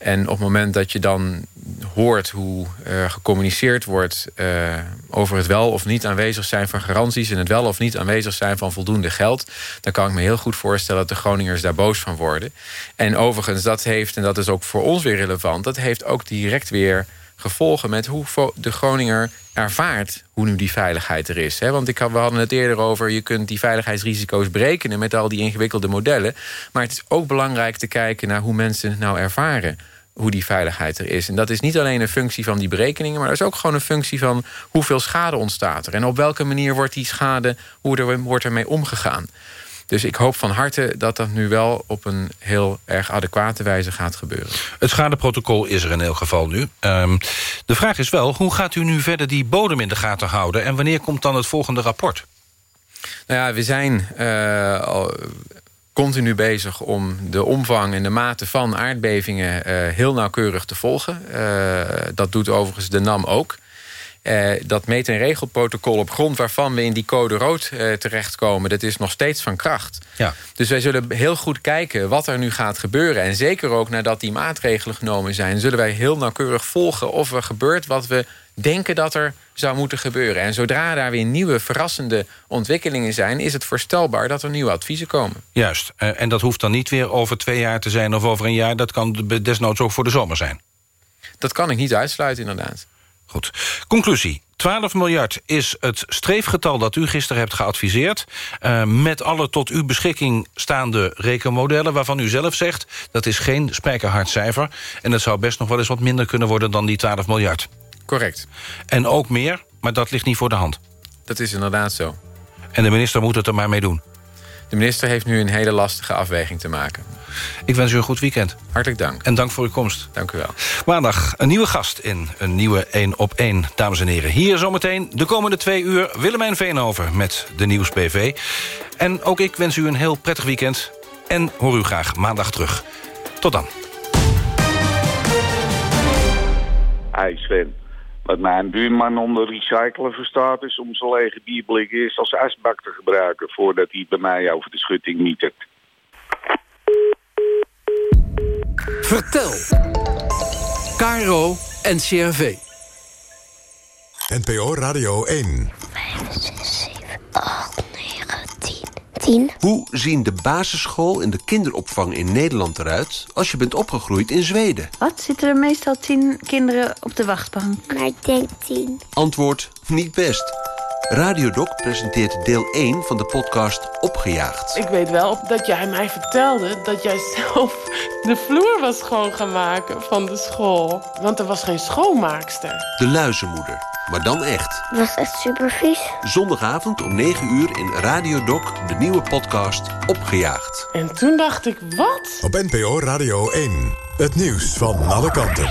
En op het moment dat je dan hoort hoe er gecommuniceerd wordt... eh, over het wel of niet aanwezig zijn van garanties... en het wel of niet aanwezig zijn van voldoende geld... dan kan ik me heel goed voorstellen dat de Groningers daar boos van worden. En overigens, dat heeft, en dat is ook voor ons weer relevant... dat heeft ook direct weer gevolgen met hoe de Groninger ervaart hoe nu die veiligheid er is. Want ik we hadden het eerder over... je kunt die veiligheidsrisico's berekenen met al die ingewikkelde modellen. Maar het is ook belangrijk te kijken naar hoe mensen het nou ervaren hoe die veiligheid er is. En dat is niet alleen een functie van die berekeningen... maar dat is ook gewoon een functie van hoeveel schade ontstaat er. En op welke manier wordt die schade, hoe er wordt ermee omgegaan. Dus ik hoop van harte dat dat nu wel op een heel erg adequate wijze gaat gebeuren. Het schadeprotocol is er in elk geval nu. Ehm, de vraag is wel, hoe gaat u nu verder die bodem in de gaten houden... en wanneer komt dan het volgende rapport? Nou ja, we zijn al continu bezig om de omvang en de mate van aardbevingen eh, heel nauwkeurig te volgen. Eh, dat doet overigens de NAM ook. Eh, dat meet- en regelprotocol op grond waarvan we in die code rood eh, terechtkomen... dat is nog steeds van kracht. Ja. Dus wij zullen heel goed kijken wat er nu gaat gebeuren. En zeker ook nadat die maatregelen genomen zijn... zullen wij heel nauwkeurig volgen of er gebeurt wat we denken dat er zou moeten gebeuren. En zodra daar weer nieuwe verrassende ontwikkelingen zijn... is het voorstelbaar dat er nieuwe adviezen komen. Juist, eh, en dat hoeft dan niet weer over twee jaar te zijn of over een jaar. Dat kan de- desnoods ook voor de zomer zijn. Dat kan ik niet uitsluiten, inderdaad. Goed. Conclusie. 12 miljard is het streefgetal dat u gisteren hebt geadviseerd. Eh, met alle tot uw beschikking staande rekenmodellen... waarvan u zelf zegt, dat is geen spijkerhard cijfer... en het zou best nog wel eens wat minder kunnen worden dan die 12 miljard. Correct. En ook meer, maar dat ligt niet voor de hand. Dat is inderdaad zo. En de minister moet het er maar mee doen. De minister heeft nu een hele lastige afweging te maken. Ik wens u een goed weekend. Hartelijk dank. En dank voor uw komst. Dank u wel. Maandag een nieuwe gast in een nieuwe 1 op 1, dames en heren. Hier zometeen de komende twee uur Willemijn Veenhoven met de Nieuws PV. En ook ik wens u een heel prettig weekend. En hoor u graag maandag terug. Tot dan. Hey Sven, wat mijn buurman onder recyclen verstaat is om zijn lege bierblik eerst als asbak te gebruiken voordat hij bij mij over de schutting mietert. Vertel. Caro en CRV. NPO Radio 1. 10. Hoe zien de basisschool en de kinderopvang in Nederland eruit... als je bent opgegroeid in Zweden? Wat? Zitten er meestal tien kinderen op de wachtbank? Maar ik denk tien. Antwoord, niet best. Radiodoc presenteert deel 1 van de podcast Opgejaagd. Ik weet wel dat jij mij vertelde dat jij zelf de vloer was schoon gaan maken van de school. Want er was geen schoonmaakster. De luizenmoeder, maar dan echt. Dat was echt super vies. Zondagavond om 9 uur in Radiodoc, de nieuwe podcast Opgejaagd. En toen dacht ik, wat? Op NPO Radio 1. Het nieuws van alle kanten.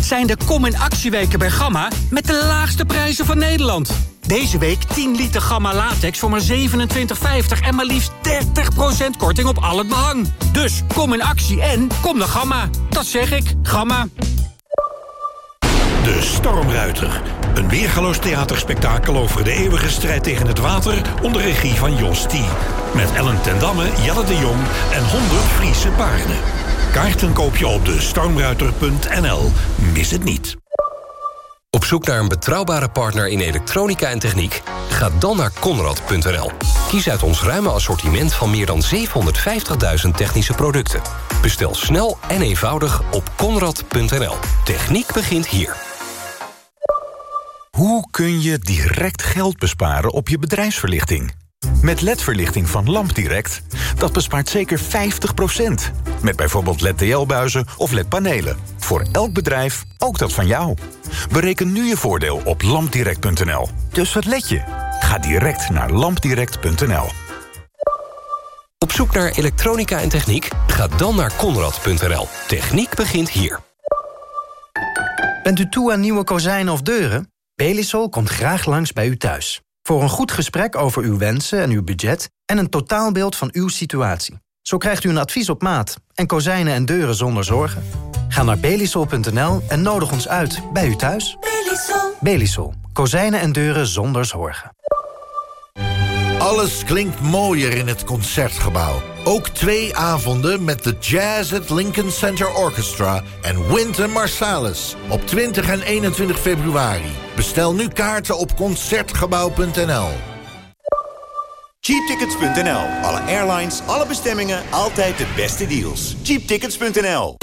Het zijn de Kom in Actieweken bij Gamma met de laagste prijzen van Nederland. Deze week 10 liter Gamma latex voor maar 27,50 en maar liefst 30% korting op al het behang. Dus kom in actie en kom naar Gamma. Dat zeg ik, Gamma. De Stormruiter. Een weergaloos theaterspektakel over de eeuwige strijd tegen het water... onder regie van Jos T. Met Ellen ten Damme, Jelle de Jong en 100 Friese paarden. Kaarten koop je op de stormruiter.nl. Mis het niet. Op zoek naar een betrouwbare partner in elektronica en techniek? Ga dan naar Conrad.nl. Kies uit ons ruime assortiment van meer dan 750.000 technische producten. Bestel snel en eenvoudig op Conrad.nl. Techniek begint hier. Hoe kun je direct geld besparen op je bedrijfsverlichting? Met LED-verlichting van LampDirect, dat bespaart zeker 50%. Met bijvoorbeeld LED-TL-buizen of LED-panelen. Voor elk bedrijf, ook dat van jou. Bereken nu je voordeel op lampdirect.nl. Dus wat let je? Ga direct naar lampdirect.nl. Op zoek naar elektronica en techniek? Ga dan naar konrad.nl. Techniek begint hier. Bent u toe aan nieuwe kozijnen of deuren? Belisol komt graag langs bij u thuis. Voor een goed gesprek over uw wensen en uw budget... en een totaalbeeld van uw situatie. Zo krijgt u een advies op maat en kozijnen en deuren zonder zorgen. Ga naar belisol.nl en nodig ons uit bij u thuis. Belisol. Belisol. Kozijnen en deuren zonder zorgen. Alles klinkt mooier in het Concertgebouw. Ook twee avonden met de Jazz at Lincoln Center Orchestra en Wynton Marsalis op 20 en 21 februari. Bestel nu kaarten op Concertgebouw.nl. Cheaptickets.nl. Alle airlines, alle bestemmingen, altijd de beste deals. Cheaptickets.nl.